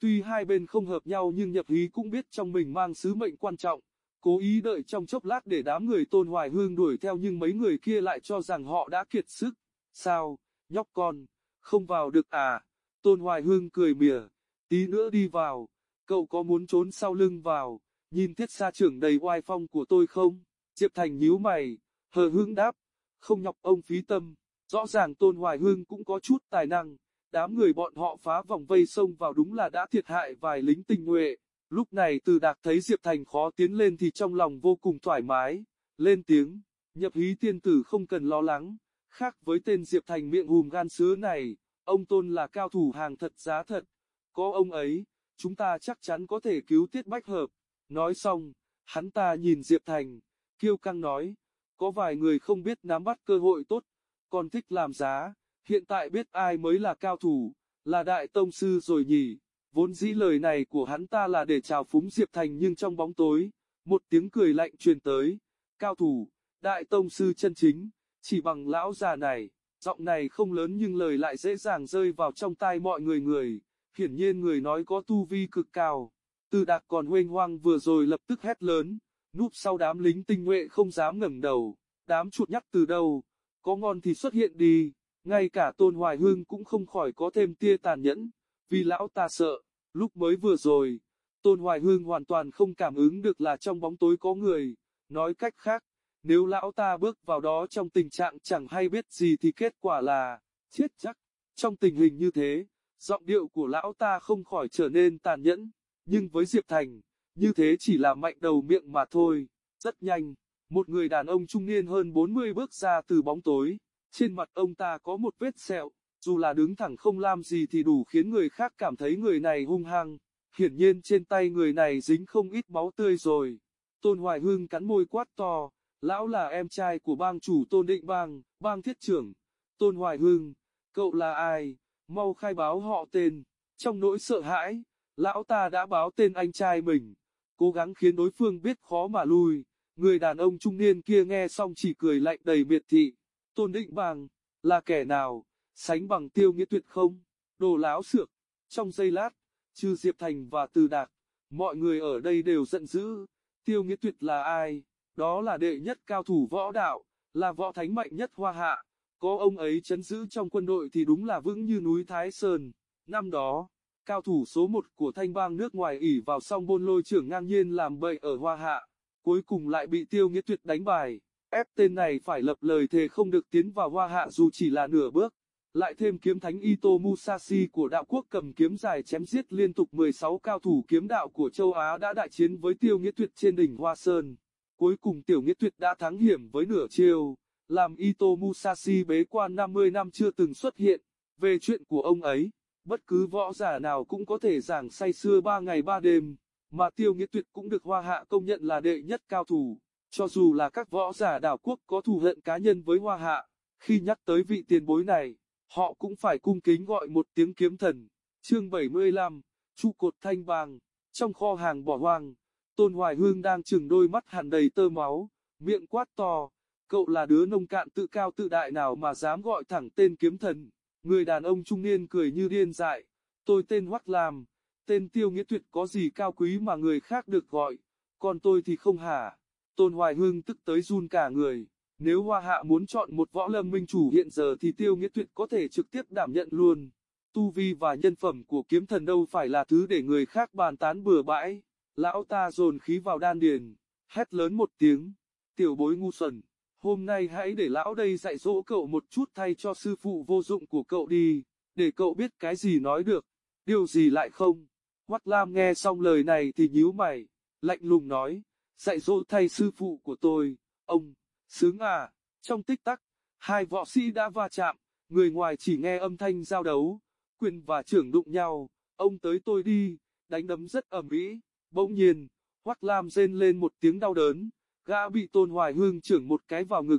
Tuy hai bên không hợp nhau nhưng nhập hí cũng biết trong mình mang sứ mệnh quan trọng. cố ý đợi trong chốc lát để đám người Tôn Hoài Hương đuổi theo nhưng mấy người kia lại cho rằng họ đã kiệt sức. Sao, nhóc con, không vào được à? Tôn Hoài Hương cười mỉa, tí nữa đi vào, cậu có muốn trốn sau lưng vào, nhìn thiết xa trưởng đầy oai phong của tôi không? Diệp Thành nhíu mày, hờ hương đáp, không nhọc ông phí tâm, rõ ràng Tôn Hoài Hương cũng có chút tài năng, đám người bọn họ phá vòng vây sông vào đúng là đã thiệt hại vài lính tinh nhuệ. Lúc này từ đạc thấy Diệp Thành khó tiến lên thì trong lòng vô cùng thoải mái, lên tiếng, nhập hí tiên tử không cần lo lắng, khác với tên Diệp Thành miệng hùm gan sứa này, ông Tôn là cao thủ hàng thật giá thật, có ông ấy, chúng ta chắc chắn có thể cứu Tiết Bách Hợp. Nói xong, hắn ta nhìn Diệp Thành, kiêu căng nói, có vài người không biết nắm bắt cơ hội tốt, còn thích làm giá, hiện tại biết ai mới là cao thủ, là đại tông sư rồi nhỉ. Vốn dĩ lời này của hắn ta là để chào phúng Diệp Thành nhưng trong bóng tối, một tiếng cười lạnh truyền tới, cao thủ, đại tông sư chân chính, chỉ bằng lão già này, giọng này không lớn nhưng lời lại dễ dàng rơi vào trong tai mọi người người, hiển nhiên người nói có tu vi cực cao. Từ đạc còn huênh hoang vừa rồi lập tức hét lớn, núp sau đám lính tinh nhuệ không dám ngẩng đầu, đám chuột nhắt từ đâu, có ngon thì xuất hiện đi, ngay cả Tôn Hoài Hương cũng không khỏi có thêm tia tàn nhẫn, vì lão ta sợ, lúc mới vừa rồi, Tôn Hoài Hương hoàn toàn không cảm ứng được là trong bóng tối có người, nói cách khác, nếu lão ta bước vào đó trong tình trạng chẳng hay biết gì thì kết quả là, chết chắc, trong tình hình như thế, giọng điệu của lão ta không khỏi trở nên tàn nhẫn, nhưng với Diệp Thành, như thế chỉ là mạnh đầu miệng mà thôi, rất nhanh, một người đàn ông trung niên hơn 40 bước ra từ bóng tối, trên mặt ông ta có một vết sẹo, dù là đứng thẳng không làm gì thì đủ khiến người khác cảm thấy người này hung hăng, hiển nhiên trên tay người này dính không ít máu tươi rồi. Tôn Hoài hưng cắn môi quát to, lão là em trai của bang chủ Tôn Định Bang, bang thiết trưởng. Tôn Hoài hưng cậu là ai? Mau khai báo họ tên. Trong nỗi sợ hãi, lão ta đã báo tên anh trai mình, cố gắng khiến đối phương biết khó mà lui. Người đàn ông trung niên kia nghe xong chỉ cười lạnh đầy miệt thị. Tôn Định bằng là kẻ nào? Sánh bằng tiêu nghĩa tuyệt không? Đồ láo xược. Trong giây lát, trừ Diệp Thành và Từ Đạc, mọi người ở đây đều giận dữ. Tiêu nghĩa tuyệt là ai? Đó là đệ nhất cao thủ võ đạo, là võ thánh mạnh nhất hoa hạ. Có ông ấy chấn giữ trong quân đội thì đúng là vững như núi Thái Sơn. Năm đó, cao thủ số một của thanh bang nước ngoài ỉ vào song bôn lôi trưởng ngang nhiên làm bậy ở hoa hạ. Cuối cùng lại bị tiêu nghĩa tuyệt đánh bài. Ép tên này phải lập lời thề không được tiến vào hoa hạ dù chỉ là nửa bước. Lại thêm kiếm thánh Ito Musashi của đạo quốc cầm kiếm dài chém giết liên tục 16 cao thủ kiếm đạo của châu Á đã đại chiến với tiêu nghĩa tuyệt trên đỉnh Hoa Sơn. Cuối cùng tiểu nghĩa tuyệt đã thắng hiểm với nửa chiêu, làm Ito Musashi bế quan 50 năm chưa từng xuất hiện. Về chuyện của ông ấy, bất cứ võ giả nào cũng có thể giảng say xưa ba ngày ba đêm, mà tiêu nghĩa tuyệt cũng được hoa hạ công nhận là đệ nhất cao thủ. Cho dù là các võ giả đảo quốc có thù hận cá nhân với hoa hạ, khi nhắc tới vị tiền bối này, họ cũng phải cung kính gọi một tiếng kiếm thần. Chương 75, trụ cột thanh bàng, trong kho hàng bỏ hoang, Tôn Hoài Hương đang chừng đôi mắt hẳn đầy tơ máu, miệng quát to, cậu là đứa nông cạn tự cao tự đại nào mà dám gọi thẳng tên kiếm thần. Người đàn ông trung niên cười như điên dại, tôi tên Hoắc Lam, tên tiêu nghĩa tuyệt có gì cao quý mà người khác được gọi, còn tôi thì không hả. Tôn Hoài Hương tức tới run cả người. Nếu Hoa Hạ muốn chọn một võ lâm minh chủ hiện giờ thì Tiêu Nghĩa Tuyệt có thể trực tiếp đảm nhận luôn. Tu vi và nhân phẩm của kiếm thần đâu phải là thứ để người khác bàn tán bừa bãi. Lão ta dồn khí vào đan điền, hét lớn một tiếng. Tiểu bối ngu xuẩn, hôm nay hãy để lão đây dạy dỗ cậu một chút thay cho sư phụ vô dụng của cậu đi, để cậu biết cái gì nói được, điều gì lại không. Hoắc Lam nghe xong lời này thì nhíu mày, lạnh lùng nói, dạy dỗ thay sư phụ của tôi, ông. Sướng à, trong tích tắc, hai võ sĩ đã va chạm, người ngoài chỉ nghe âm thanh giao đấu, quyền và trưởng đụng nhau, ông tới tôi đi, đánh đấm rất ầm ĩ. Bỗng nhiên, Hoắc Lam rên lên một tiếng đau đớn, gã bị Tôn Hoài Hương trưởng một cái vào ngực,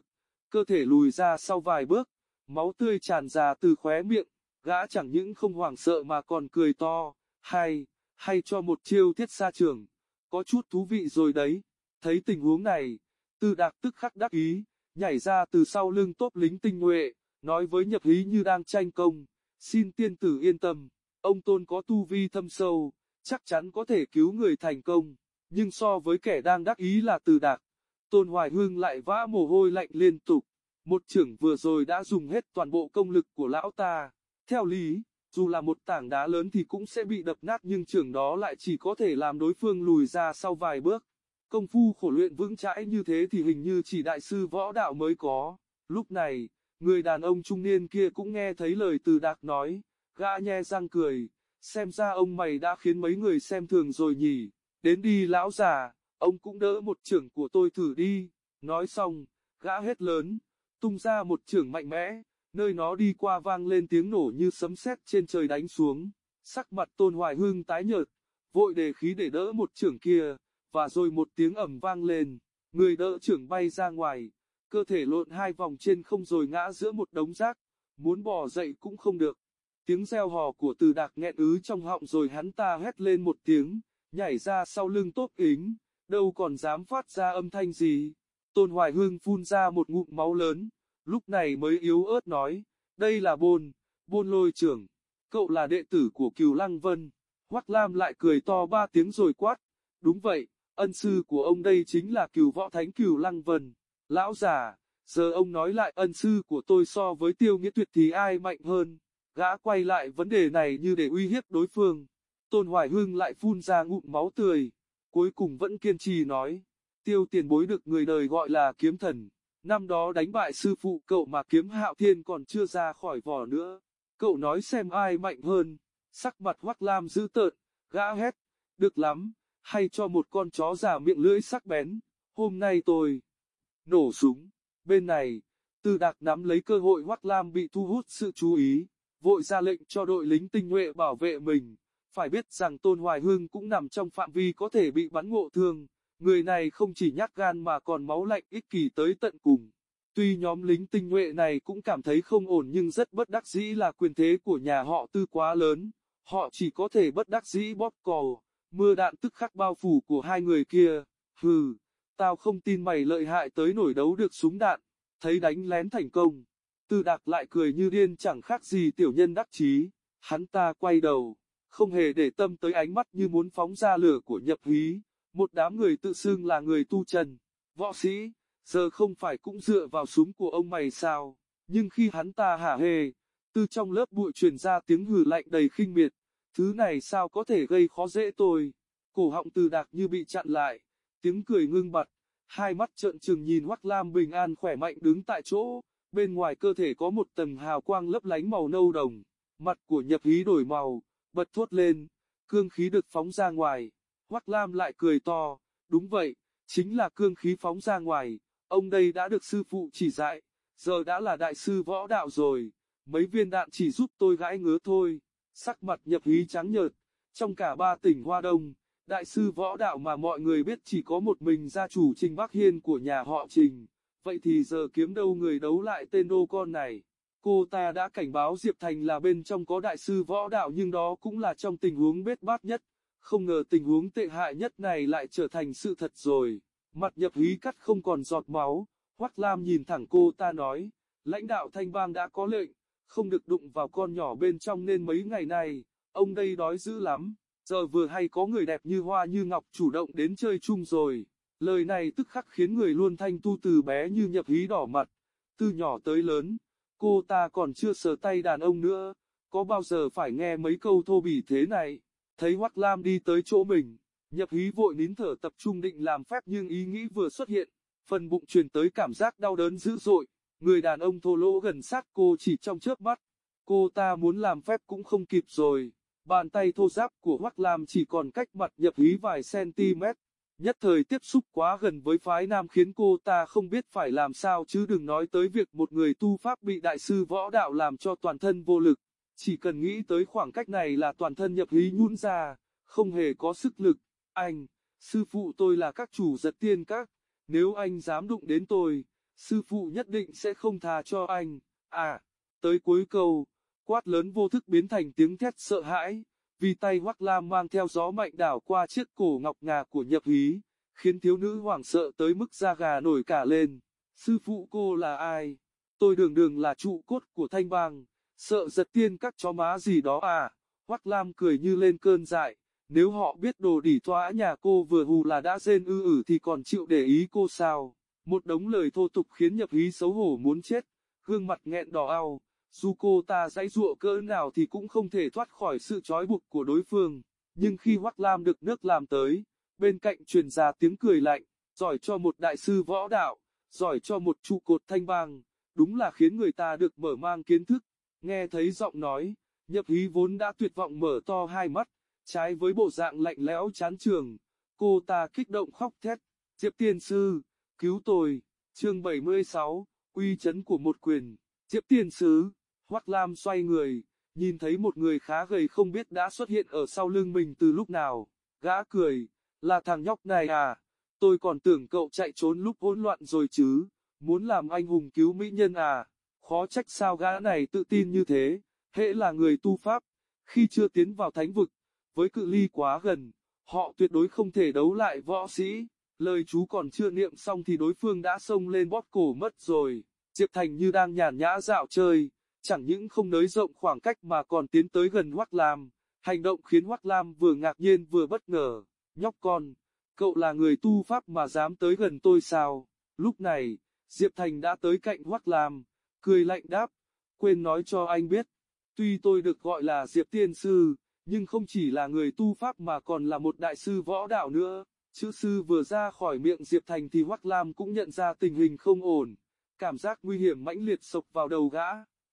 cơ thể lùi ra sau vài bước, máu tươi tràn ra từ khóe miệng, gã chẳng những không hoảng sợ mà còn cười to, hay, hay cho một chiêu thiết xa trường, có chút thú vị rồi đấy, thấy tình huống này, Tư đạc tức khắc đắc ý, nhảy ra từ sau lưng tốp lính tinh nhuệ, nói với nhập hí như đang tranh công, xin tiên tử yên tâm, ông tôn có tu vi thâm sâu, chắc chắn có thể cứu người thành công. nhưng so với kẻ đang đắc ý là từ đạc, Tôn Hoài Hương lại vã mồ hôi lạnh liên tục. Một trưởng vừa rồi đã dùng hết toàn bộ công lực của lão ta. Theo lý, dù là một tảng đá lớn thì cũng sẽ bị đập nát nhưng trưởng đó lại chỉ có thể làm đối phương lùi ra sau vài bước. Công phu khổ luyện vững chãi như thế thì hình như chỉ đại sư võ đạo mới có. Lúc này, người đàn ông trung niên kia cũng nghe thấy lời từ đạc nói, gã nhe răng cười, xem ra ông mày đã khiến mấy người xem thường rồi nhỉ, đến đi lão già, ông cũng đỡ một trưởng của tôi thử đi, nói xong, gã hết lớn, tung ra một trưởng mạnh mẽ, nơi nó đi qua vang lên tiếng nổ như sấm sét trên trời đánh xuống, sắc mặt tôn hoài hương tái nhợt, vội đề khí để đỡ một trưởng kia, và rồi một tiếng ầm vang lên, người đỡ trưởng bay ra ngoài, cơ thể lộn hai vòng trên không rồi ngã giữa một đống rác, muốn bò dậy cũng không được. Tiếng reo hò của từ đạc nghẹn ứ trong họng rồi hắn ta hét lên một tiếng, nhảy ra sau lưng tốt ính, đâu còn dám phát ra âm thanh gì. Tôn Hoài Hương phun ra một ngụm máu lớn, lúc này mới yếu ớt nói, đây là bôn, bôn lôi trưởng, cậu là đệ tử của Cửu Lăng Vân. Hoắc Lam lại cười to ba tiếng rồi quát, đúng vậy, ân sư của ông đây chính là Cửu Võ Thánh Cửu Lăng Vân. Lão già, giờ ông nói lại ân sư của tôi so với tiêu nghĩa tuyệt thì ai mạnh hơn. Gã quay lại vấn đề này như để uy hiếp đối phương. Tôn Hoài Hưng lại phun ra ngụm máu tươi. Cuối cùng vẫn kiên trì nói. Tiêu tiền bối được người đời gọi là kiếm thần. Năm đó đánh bại sư phụ cậu mà kiếm hạo thiên còn chưa ra khỏi vỏ nữa. Cậu nói xem ai mạnh hơn. Sắc mặt hoắc lam dữ tợn. Gã hét. Được lắm. Hay cho một con chó già miệng lưỡi sắc bén. Hôm nay tôi nổ súng. Bên này, Từ Đạc nắm lấy cơ hội Hoắc Lam bị thu hút sự chú ý, vội ra lệnh cho đội lính tinh nhuệ bảo vệ mình. Phải biết rằng Tôn Hoài Hưng cũng nằm trong phạm vi có thể bị bắn ngộ thương, người này không chỉ nhát gan mà còn máu lạnh ích kỷ tới tận cùng. Tuy nhóm lính tinh nhuệ này cũng cảm thấy không ổn nhưng rất bất đắc dĩ là quyền thế của nhà họ tư quá lớn, họ chỉ có thể bất đắc dĩ bóp cò, mưa đạn tức khắc bao phủ của hai người kia, hừ tao không tin mày lợi hại tới nổi đấu được súng đạn, thấy đánh lén thành công. Tư đạc lại cười như điên chẳng khác gì tiểu nhân đắc chí, hắn ta quay đầu, không hề để tâm tới ánh mắt như muốn phóng ra lửa của nhập hí, một đám người tự xưng là người tu chân, võ sĩ, giờ không phải cũng dựa vào súng của ông mày sao, nhưng khi hắn ta hả hề từ trong lớp bụi truyền ra tiếng hừ lạnh đầy khinh miệt, thứ này sao có thể gây khó dễ tôi, cổ họng từ đạc như bị chặn lại, tiếng cười ngưng bặt, hai mắt trợn trừng nhìn Hoắc Lam bình an khỏe mạnh đứng tại chỗ, bên ngoài cơ thể có một tầng hào quang lấp lánh màu nâu đồng, mặt của nhập hí đổi màu, bật thốt lên, cương khí được phóng ra ngoài, Hoắc Lam lại cười to, đúng vậy, chính là cương khí phóng ra ngoài, ông đây đã được sư phụ chỉ dạy, giờ đã là đại sư võ đạo rồi, mấy viên đạn chỉ giúp tôi gãi ngứa thôi, sắc mặt nhập hí trắng nhợt, trong cả ba tỉnh Hoa Đông, Đại sư võ đạo mà mọi người biết chỉ có một mình gia chủ Trình Bắc Hiên của nhà họ Trình, vậy thì giờ kiếm đâu người đấu lại tên đô con này. Cô ta đã cảnh báo Diệp Thành là bên trong có đại sư võ đạo nhưng đó cũng là trong tình huống bết bát nhất, không ngờ tình huống tệ hại nhất này lại trở thành sự thật rồi. Mặt nhập hí cắt không còn giọt máu, Hoắc Lam nhìn thẳng cô ta nói, lãnh đạo thanh bang đã có lệnh, không được đụng vào con nhỏ bên trong nên mấy ngày nay ông đây đói dữ lắm giờ vừa hay có người đẹp như hoa như ngọc chủ động đến chơi chung rồi. Lời này tức khắc khiến người luôn thanh tu từ bé như nhập hí đỏ mặt, từ nhỏ tới lớn, cô ta còn chưa sờ tay đàn ông nữa, có bao giờ phải nghe mấy câu thô bỉ thế này, thấy Hoắc Lam đi tới chỗ mình, nhập hí vội nín thở tập trung định làm phép nhưng ý nghĩ vừa xuất hiện, phần bụng truyền tới cảm giác đau đớn dữ dội, người đàn ông thô lỗ gần sát cô chỉ trong chớp mắt, cô ta muốn làm phép cũng không kịp rồi. Bàn tay thô ráp của Hoắc Lam chỉ còn cách mặt nhập hí vài cm. Nhất thời tiếp xúc quá gần với phái nam khiến cô ta không biết phải làm sao chứ đừng nói tới việc một người tu pháp bị đại sư võ đạo làm cho toàn thân vô lực. Chỉ cần nghĩ tới khoảng cách này là toàn thân nhập hí nhún ra, không hề có sức lực. Anh, sư phụ tôi là các chủ giật tiên các, nếu anh dám đụng đến tôi, sư phụ nhất định sẽ không tha cho anh. À, tới cuối câu, quát lớn vô thức biến thành tiếng thét sợ hãi, vì tay Hoắc Lam mang theo gió mạnh đảo qua chiếc cổ ngọc ngà của nhập hí, khiến thiếu nữ hoảng sợ tới mức da gà nổi cả lên. Sư phụ cô là ai? Tôi đường đường là trụ cốt của thanh bang, sợ giật tiên các chó má gì đó à? Hoắc Lam cười như lên cơn dại, Nếu họ biết đồ đỉ thoá nhà cô vừa hù là đã rên ư ử thì còn chịu để ý cô sao? Một đống lời thô tục khiến nhập hí xấu hổ muốn chết, gương mặt nghẹn đỏ ao. Dù cô ta dãy dụa cỡ nào thì cũng không thể thoát khỏi sự trói buộc của đối phương. Nhưng khi Hoắc Lam được nước làm tới, bên cạnh truyền ra tiếng cười lạnh, giỏi cho một đại sư võ đạo, giỏi cho một trụ cột thanh bang, đúng là khiến người ta được mở mang kiến thức. Nghe thấy giọng nói, nhập hí vốn đã tuyệt vọng mở to hai mắt, trái với bộ dạng lạnh lẽo chán trường, cô ta kích động khóc thét, Diệp Tiên Sư, cứu tôi, chương 76, uy chấn của một quyền, Diệp Tiên sứ, Hoắc Lam xoay người, nhìn thấy một người khá gầy không biết đã xuất hiện ở sau lưng mình từ lúc nào, gã cười, là thằng nhóc này à, tôi còn tưởng cậu chạy trốn lúc hỗn loạn rồi chứ, muốn làm anh hùng cứu mỹ nhân à, khó trách sao gã này tự tin như thế, hễ là người tu pháp, khi chưa tiến vào thánh vực, với cự ly quá gần, họ tuyệt đối không thể đấu lại võ sĩ. Lời chú còn chưa niệm xong thì đối phương đã xông lên bóp cổ mất rồi. Diệp Thành như đang nhàn nhã dạo chơi, chẳng những không nới rộng khoảng cách mà còn tiến tới gần Hoắc Lam. Hành động khiến Hoắc Lam vừa ngạc nhiên vừa bất ngờ. Nhóc con, cậu là người tu pháp mà dám tới gần tôi sao? Lúc này, Diệp Thành đã tới cạnh Hoắc Lam, cười lạnh đáp, quên nói cho anh biết. Tuy tôi được gọi là Diệp Tiên Sư, nhưng không chỉ là người tu pháp mà còn là một đại sư võ đạo nữa. Chữ sư vừa ra khỏi miệng Diệp Thành thì Hoắc Lam cũng nhận ra tình hình không ổn. Cảm giác nguy hiểm mãnh liệt sộc vào đầu gã.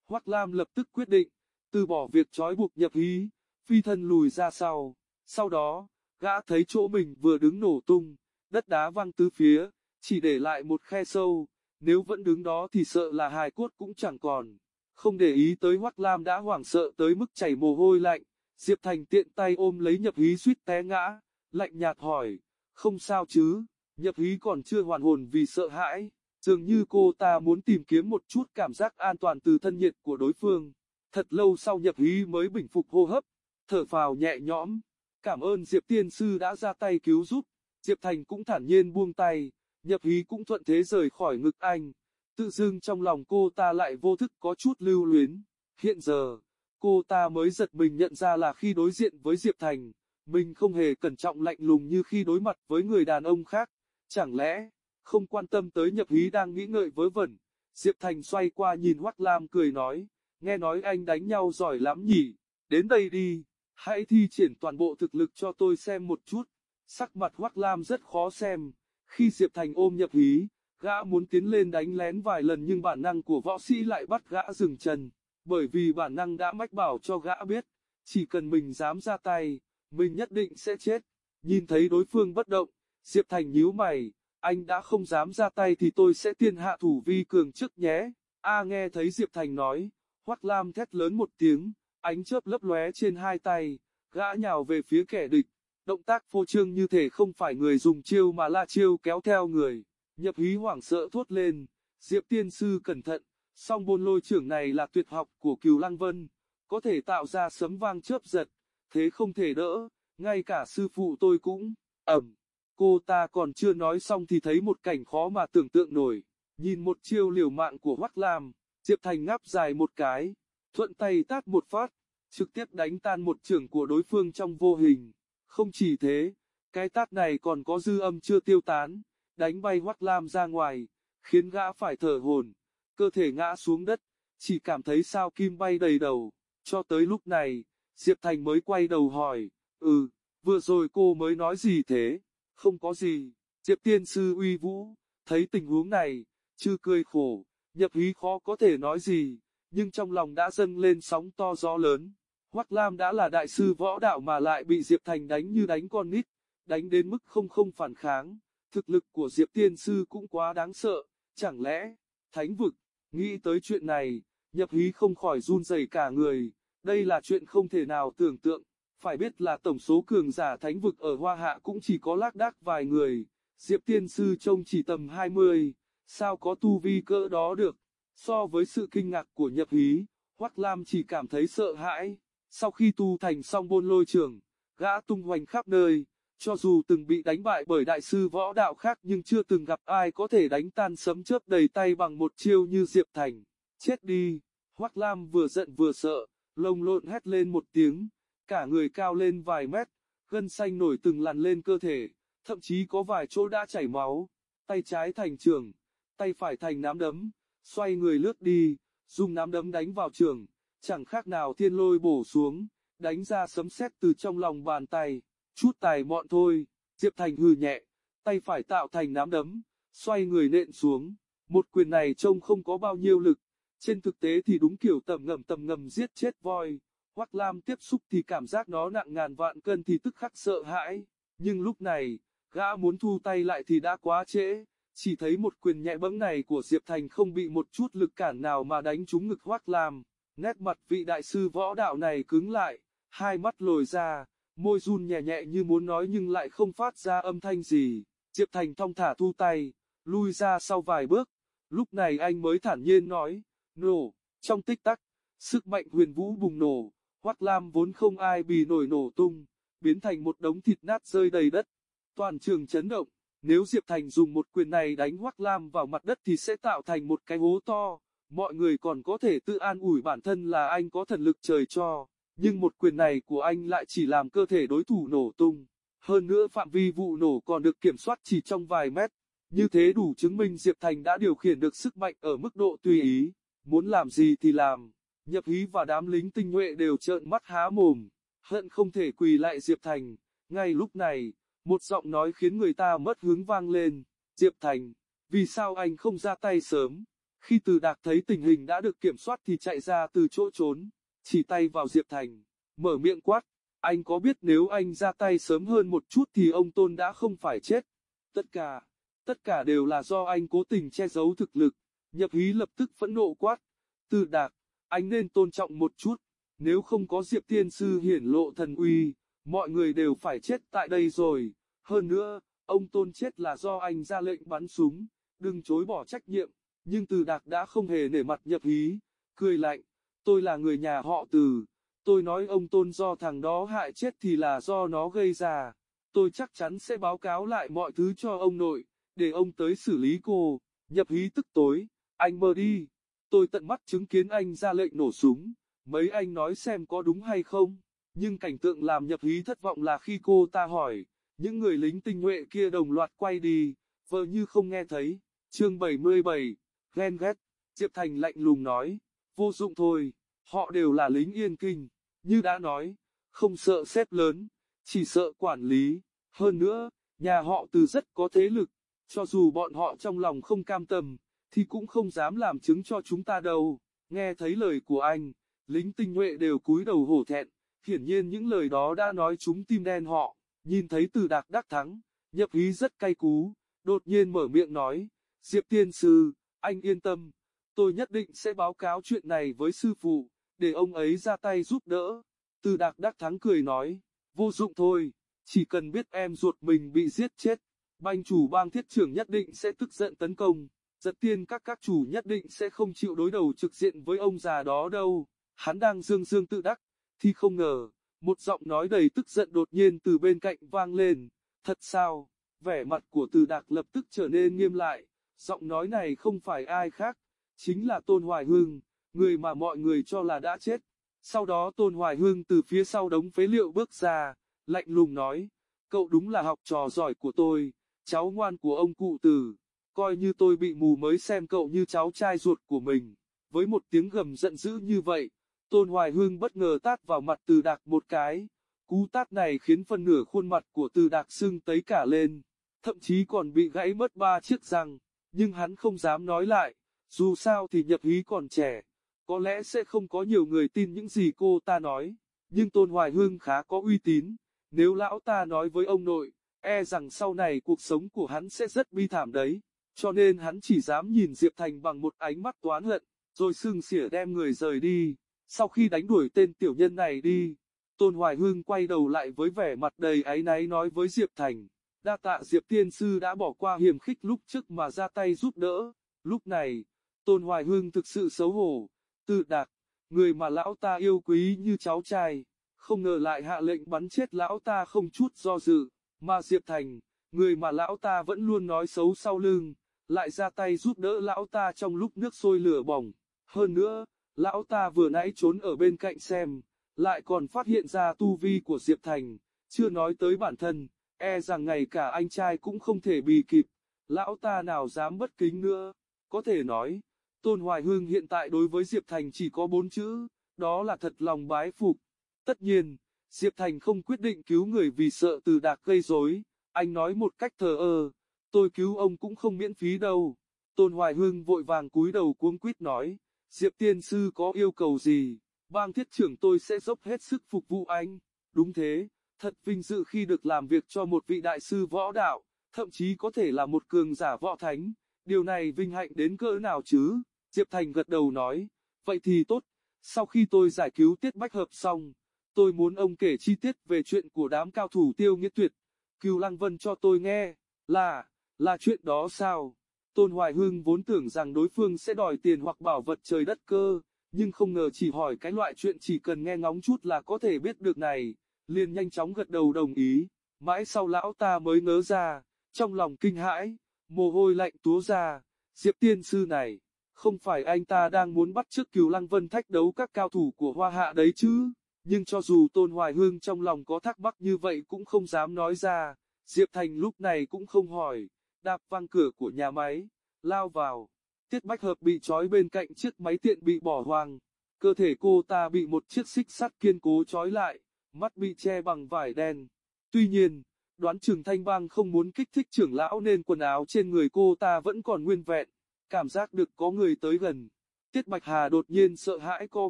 Hoắc Lam lập tức quyết định, từ bỏ việc trói buộc nhập hí, phi thân lùi ra sau. Sau đó, gã thấy chỗ mình vừa đứng nổ tung, đất đá văng tứ phía, chỉ để lại một khe sâu. Nếu vẫn đứng đó thì sợ là hài cốt cũng chẳng còn. Không để ý tới Hoắc Lam đã hoảng sợ tới mức chảy mồ hôi lạnh. Diệp Thành tiện tay ôm lấy nhập hí suýt té ngã, lạnh nhạt hỏi, không sao chứ, nhập hí còn chưa hoàn hồn vì sợ hãi, dường như cô ta muốn tìm kiếm một chút cảm giác an toàn từ thân nhiệt của đối phương. Thật lâu sau nhập hí mới bình phục hô hấp, thở phào nhẹ nhõm, cảm ơn Diệp Tiên Sư đã ra tay cứu giúp, Diệp Thành cũng thản nhiên buông tay, nhập hí cũng thuận thế rời khỏi ngực anh, tự dưng trong lòng cô ta lại vô thức có chút lưu luyến, hiện giờ cô ta mới giật mình nhận ra là khi đối diện với Diệp Thành, mình không hề cẩn trọng lạnh lùng như khi đối mặt với người đàn ông khác. Chẳng lẽ, không quan tâm tới nhập hí đang nghĩ ngợi vớ vẩn, Diệp Thành xoay qua nhìn Hoắc Lam cười nói, nghe nói anh đánh nhau giỏi lắm nhỉ, đến đây đi, hãy thi triển toàn bộ thực lực cho tôi xem một chút. Sắc mặt Hoắc Lam rất khó xem, khi Diệp Thành ôm nhập hí, gã muốn tiến lên đánh lén vài lần nhưng bản năng của võ sĩ lại bắt gã dừng chân bởi vì bản năng đã mách bảo cho gã biết, chỉ cần mình dám ra tay, mình nhất định sẽ chết. Nhìn thấy đối phương bất động, Diệp Thành nhíu mày, anh đã không dám ra tay thì tôi sẽ tiên hạ thủ vi cường trước nhé. A nghe thấy Diệp Thành nói, Hoắc Lam thét lớn một tiếng, ánh chớp lấp lóe trên hai tay, gã nhào về phía kẻ địch. Động tác phô trương như thể không phải người dùng chiêu mà là chiêu kéo theo người. Nhập hí hoảng sợ thốt lên, Diệp tiên sư cẩn thận, Song bôn lôi trưởng này là tuyệt học của Cừu Lăng Vân, có thể tạo ra sấm vang chớp giật, thế không thể đỡ, ngay cả sư phụ tôi cũng, ẩm. Cô ta còn chưa nói xong thì thấy một cảnh khó mà tưởng tượng nổi, nhìn một chiêu liều mạng của Hoắc Lam, Diệp Thành ngáp dài một cái, thuận tay tát một phát, trực tiếp đánh tan một trưởng của đối phương trong vô hình. Không chỉ thế, cái tát này còn có dư âm chưa tiêu tán, đánh bay Hoắc Lam ra ngoài, khiến gã phải thở hồn cơ thể ngã xuống đất, chỉ cảm thấy sao kim bay đầy đầu. Cho tới lúc này, Diệp Thành mới quay đầu hỏi, ừ, vừa rồi cô mới nói gì thế? Không có gì, Diệp Tiên Sư uy vũ, thấy tình huống này, chư cười khổ, nhập hí khó có thể nói gì, nhưng trong lòng đã dâng lên sóng to gió lớn. Hoắc Lam đã là đại sư võ đạo mà lại bị Diệp Thành đánh như đánh con nít, đánh đến mức không không phản kháng, thực lực của Diệp Tiên Sư cũng quá đáng sợ, chẳng lẽ, thánh vực, Nghĩ tới chuyện này, nhập hí không khỏi run rẩy cả người, đây là chuyện không thể nào tưởng tượng, phải biết là tổng số cường giả thánh vực ở Hoa Hạ cũng chỉ có lác đác vài người, Diệp Tiên Sư trông chỉ tầm 20, sao có tu vi cỡ đó được, so với sự kinh ngạc của nhập hí, Hoắc Lam chỉ cảm thấy sợ hãi, sau khi tu thành xong bôn lôi trường, gã tung hoành khắp nơi, cho dù từng bị đánh bại bởi đại sư võ đạo khác nhưng chưa từng gặp ai có thể đánh tan sấm chớp đầy tay bằng một chiêu như Diệp Thành. Chết đi! Hoắc Lam vừa giận vừa sợ, lồng lộn hét lên một tiếng, cả người cao lên vài mét, gân xanh nổi từng lằn lên cơ thể, thậm chí có vài chỗ đã chảy máu, tay trái thành trường, tay phải thành nắm đấm, xoay người lướt đi, dùng nắm đấm đánh vào trường, chẳng khác nào thiên lôi bổ xuống, đánh ra sấm sét từ trong lòng bàn tay, chút tài mọn thôi, Diệp Thành hừ nhẹ, tay phải tạo thành nắm đấm, xoay người nện xuống, một quyền này trông không có bao nhiêu lực, trên thực tế thì đúng kiểu tầm ngầm tầm ngầm giết chết voi, Hoắc Lam tiếp xúc thì cảm giác nó nặng ngàn vạn cân thì tức khắc sợ hãi, nhưng lúc này, gã muốn thu tay lại thì đã quá trễ, chỉ thấy một quyền nhẹ bẫng này của Diệp Thành không bị một chút lực cản nào mà đánh trúng ngực Hoắc Lam, nét mặt vị đại sư võ đạo này cứng lại, hai mắt lồi ra, môi run nhẹ nhẹ như muốn nói nhưng lại không phát ra âm thanh gì, Diệp Thành thong thả thu tay, lui ra sau vài bước, lúc này anh mới thản nhiên nói, nổ, trong tích tắc, sức mạnh huyền vũ bùng nổ, Hoắc Lam vốn không ai bì nổi nổ tung, biến thành một đống thịt nát rơi đầy đất. Toàn trường chấn động, nếu Diệp Thành dùng một quyền này đánh Hoắc Lam vào mặt đất thì sẽ tạo thành một cái hố to, mọi người còn có thể tự an ủi bản thân là anh có thần lực trời cho, nhưng một quyền này của anh lại chỉ làm cơ thể đối thủ nổ tung. Hơn nữa phạm vi vụ nổ còn được kiểm soát chỉ trong vài mét, như thế đủ chứng minh Diệp Thành đã điều khiển được sức mạnh ở mức độ tùy ý, muốn làm gì thì làm. Nhập hí và đám lính tinh nhuệ đều trợn mắt há mồm, hận không thể quỳ lại Diệp Thành. Ngay lúc này, một giọng nói khiến người ta mất hướng vang lên. Diệp Thành, vì sao anh không ra tay sớm? Khi từ đạc thấy tình hình đã được kiểm soát thì chạy ra từ chỗ trốn, chỉ tay vào Diệp Thành, mở miệng quát. Anh có biết nếu anh ra tay sớm hơn một chút thì ông Tôn đã không phải chết. Tất cả, tất cả đều là do anh cố tình che giấu thực lực. Nhập hí lập tức phẫn nộ quát. Từ đạc, anh nên tôn trọng một chút, nếu không có Diệp Tiên Sư hiển lộ thần uy, mọi người đều phải chết tại đây rồi. Hơn nữa, ông tôn chết là do anh ra lệnh bắn súng, đừng chối bỏ trách nhiệm, nhưng từ đạc đã không hề nể mặt nhập hí, cười lạnh, tôi là người nhà họ từ, tôi nói ông tôn do thằng đó hại chết thì là do nó gây ra, tôi chắc chắn sẽ báo cáo lại mọi thứ cho ông nội, để ông tới xử lý cô, nhập hí tức tối, anh mơ đi. Tôi tận mắt chứng kiến anh ra lệnh nổ súng, mấy anh nói xem có đúng hay không, nhưng cảnh tượng làm nhập hí thất vọng là khi cô ta hỏi, những người lính tinh nhuệ kia đồng loạt quay đi, vờ như không nghe thấy. Chương 77, ghen ghét, Diệp Thành lạnh lùng nói, vô dụng thôi, họ đều là lính yên kinh, như đã nói, không sợ xếp lớn, chỉ sợ quản lý, hơn nữa, nhà họ từ rất có thế lực, cho dù bọn họ trong lòng không cam tâm, thì cũng không dám làm chứng cho chúng ta đâu. Nghe thấy lời của anh, lính tinh nhuệ đều cúi đầu hổ thẹn, hiển nhiên những lời đó đã nói chúng tim đen họ, nhìn thấy từ đạc đắc thắng, nhập ý rất cay cú, đột nhiên mở miệng nói, Diệp tiên sư, anh yên tâm, tôi nhất định sẽ báo cáo chuyện này với sư phụ, để ông ấy ra tay giúp đỡ. Từ đạc đắc thắng cười nói, vô dụng thôi, chỉ cần biết em ruột mình bị giết chết, banh chủ bang thiết trưởng nhất định sẽ tức giận tấn công giật tiên các các chủ nhất định sẽ không chịu đối đầu trực diện với ông già đó đâu. Hắn đang dương dương tự đắc, thì không ngờ, một giọng nói đầy tức giận đột nhiên từ bên cạnh vang lên. Thật sao? Vẻ mặt của từ đạc lập tức trở nên nghiêm lại, giọng nói này không phải ai khác, chính là Tôn Hoài Hưng, người mà mọi người cho là đã chết. Sau đó Tôn Hoài Hưng từ phía sau đống phế liệu bước ra, lạnh lùng nói, cậu đúng là học trò giỏi của tôi, cháu ngoan của ông cụ từ coi như tôi bị mù mới xem cậu như cháu trai ruột của mình. Với một tiếng gầm giận dữ như vậy, Tôn Hoài Hương bất ngờ tát vào mặt Từ Đạc một cái. Cú tát này khiến phần nửa khuôn mặt của Từ Đạc sưng tấy cả lên, thậm chí còn bị gãy mất ba chiếc răng, nhưng hắn không dám nói lại, dù sao thì nhập hí còn trẻ, có lẽ sẽ không có nhiều người tin những gì cô ta nói, nhưng Tôn Hoài Hương khá có uy tín, nếu lão ta nói với ông nội, e rằng sau này cuộc sống của hắn sẽ rất bi thảm đấy cho nên hắn chỉ dám nhìn Diệp Thành bằng một ánh mắt toán hận, rồi sưng xỉa đem người rời đi. Sau khi đánh đuổi tên tiểu nhân này đi, Tôn Hoài Hưng quay đầu lại với vẻ mặt đầy áy náy nói với Diệp Thành, đa tạ Diệp Tiên Sư đã bỏ qua hiểm khích lúc trước mà ra tay giúp đỡ. Lúc này, Tôn Hoài Hưng thực sự xấu hổ, tự đạc, người mà lão ta yêu quý như cháu trai, không ngờ lại hạ lệnh bắn chết lão ta không chút do dự, mà Diệp Thành, người mà lão ta vẫn luôn nói xấu sau lưng lại ra tay giúp đỡ lão ta trong lúc nước sôi lửa bỏng. Hơn nữa, lão ta vừa nãy trốn ở bên cạnh xem, lại còn phát hiện ra tu vi của Diệp Thành, chưa nói tới bản thân, e rằng ngày cả anh trai cũng không thể bì kịp, lão ta nào dám bất kính nữa, có thể nói, Tôn Hoài Hương hiện tại đối với Diệp Thành chỉ có bốn chữ, đó là thật lòng bái phục. Tất nhiên, Diệp Thành không quyết định cứu người vì sợ từ đạc gây rối, anh nói một cách thờ ơ, tôi cứu ông cũng không miễn phí đâu. Tôn Hoài Hương vội vàng cúi đầu cuống quýt nói, Diệp tiên sư có yêu cầu gì, bang thiết trưởng tôi sẽ dốc hết sức phục vụ anh. Đúng thế, thật vinh dự khi được làm việc cho một vị đại sư võ đạo, thậm chí có thể là một cường giả võ thánh. Điều này vinh hạnh đến cỡ nào chứ? Diệp Thành gật đầu nói, vậy thì tốt, sau khi tôi giải cứu Tiết Bách Hợp xong, tôi muốn ông kể chi tiết về chuyện của đám cao thủ tiêu nghĩa tuyệt, Cửu Lăng Vân cho tôi nghe, là, là chuyện đó sao? Tôn Hoài Hưng vốn tưởng rằng đối phương sẽ đòi tiền hoặc bảo vật trời đất cơ, nhưng không ngờ chỉ hỏi cái loại chuyện chỉ cần nghe ngóng chút là có thể biết được này, liền nhanh chóng gật đầu đồng ý, mãi sau lão ta mới ngớ ra, trong lòng kinh hãi, mồ hôi lạnh túa ra, Diệp tiên sư này, không phải anh ta đang muốn bắt trước cửu lăng vân thách đấu các cao thủ của hoa hạ đấy chứ, nhưng cho dù Tôn Hoài Hương trong lòng có thắc mắc như vậy cũng không dám nói ra, Diệp Thành lúc này cũng không hỏi, đạp văng cửa của nhà máy, lao vào. Tiết Bách Hợp bị trói bên cạnh chiếc máy tiện bị bỏ hoang, cơ thể cô ta bị một chiếc xích sắt kiên cố trói lại, mắt bị che bằng vải đen. Tuy nhiên, đoán trường Thanh Bang không muốn kích thích trưởng lão nên quần áo trên người cô ta vẫn còn nguyên vẹn, cảm giác được có người tới gần. Tiết Bạch Hà đột nhiên sợ hãi co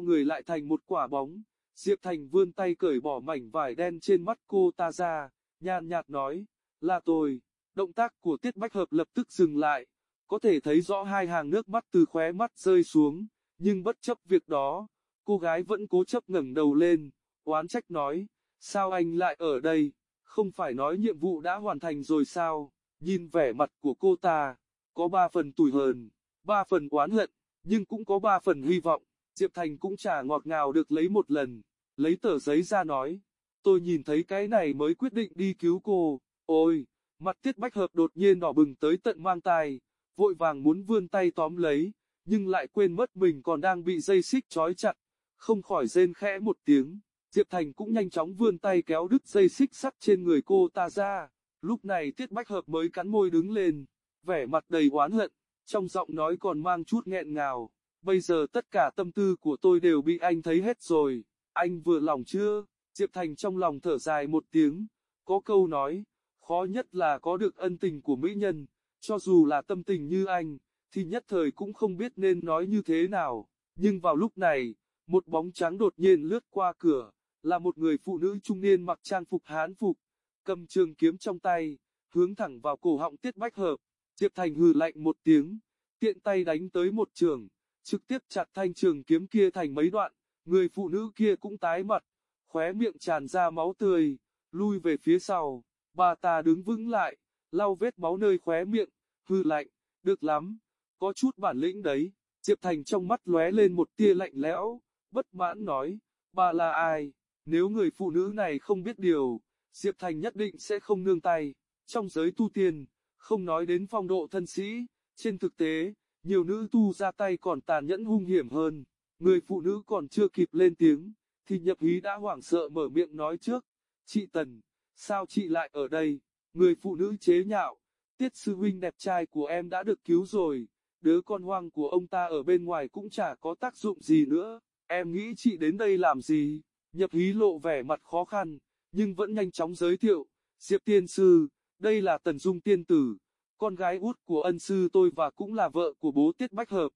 người lại thành một quả bóng, Diệp Thành vươn tay cởi bỏ mảnh vải đen trên mắt cô ta ra, nhàn nhạt nói, là tôi. Động tác của Tiết Bách Hợp lập tức dừng lại, có thể thấy rõ hai hàng nước mắt từ khóe mắt rơi xuống, nhưng bất chấp việc đó, cô gái vẫn cố chấp ngẩng đầu lên, oán trách nói, sao anh lại ở đây, không phải nói nhiệm vụ đã hoàn thành rồi sao, nhìn vẻ mặt của cô ta, có ba phần tủi hờn, ba phần oán hận, nhưng cũng có ba phần hy vọng, Diệp Thành cũng chả ngọt ngào được lấy một lần, lấy tờ giấy ra nói, tôi nhìn thấy cái này mới quyết định đi cứu cô, ôi, mặt tiết bách hợp đột nhiên đỏ bừng tới tận mang tai, vội vàng muốn vươn tay tóm lấy, nhưng lại quên mất mình còn đang bị dây xích trói chặt, không khỏi rên khẽ một tiếng. Diệp Thành cũng nhanh chóng vươn tay kéo đứt dây xích sắt trên người cô ta ra. Lúc này Tiết Bách Hợp mới cắn môi đứng lên, vẻ mặt đầy oán hận, trong giọng nói còn mang chút nghẹn ngào. Bây giờ tất cả tâm tư của tôi đều bị anh thấy hết rồi, anh vừa lòng chưa? Diệp Thành trong lòng thở dài một tiếng, có câu nói, khó nhất là có được ân tình của mỹ nhân, cho dù là tâm tình như anh, thì nhất thời cũng không biết nên nói như thế nào. Nhưng vào lúc này, một bóng trắng đột nhiên lướt qua cửa, là một người phụ nữ trung niên mặc trang phục hán phục, cầm trường kiếm trong tay, hướng thẳng vào cổ họng Tiết Bách Hợp. Diệp Thành hừ lạnh một tiếng, tiện tay đánh tới một trường, trực tiếp chặt thanh trường kiếm kia thành mấy đoạn, người phụ nữ kia cũng tái mặt, khóe miệng tràn ra máu tươi, lui về phía sau, bà ta đứng vững lại, lau vết máu nơi khóe miệng, hư lạnh, được lắm, có chút bản lĩnh đấy, Diệp Thành trong mắt lóe lên một tia lạnh lẽo, bất mãn nói, bà là ai, nếu người phụ nữ này không biết điều, Diệp Thành nhất định sẽ không nương tay, trong giới tu tiên, không nói đến phong độ thân sĩ, trên thực tế, nhiều nữ tu ra tay còn tàn nhẫn hung hiểm hơn, người phụ nữ còn chưa kịp lên tiếng, thì nhập hí đã hoảng sợ mở miệng nói trước, chị Tần, sao chị lại ở đây, người phụ nữ chế nhạo, tiết sư huynh đẹp trai của em đã được cứu rồi, đứa con hoang của ông ta ở bên ngoài cũng chả có tác dụng gì nữa, em nghĩ chị đến đây làm gì, nhập hí lộ vẻ mặt khó khăn, nhưng vẫn nhanh chóng giới thiệu, Diệp Tiên Sư, đây là Tần Dung Tiên Tử, con gái út của ân sư tôi và cũng là vợ của bố Tiết Bách Hợp,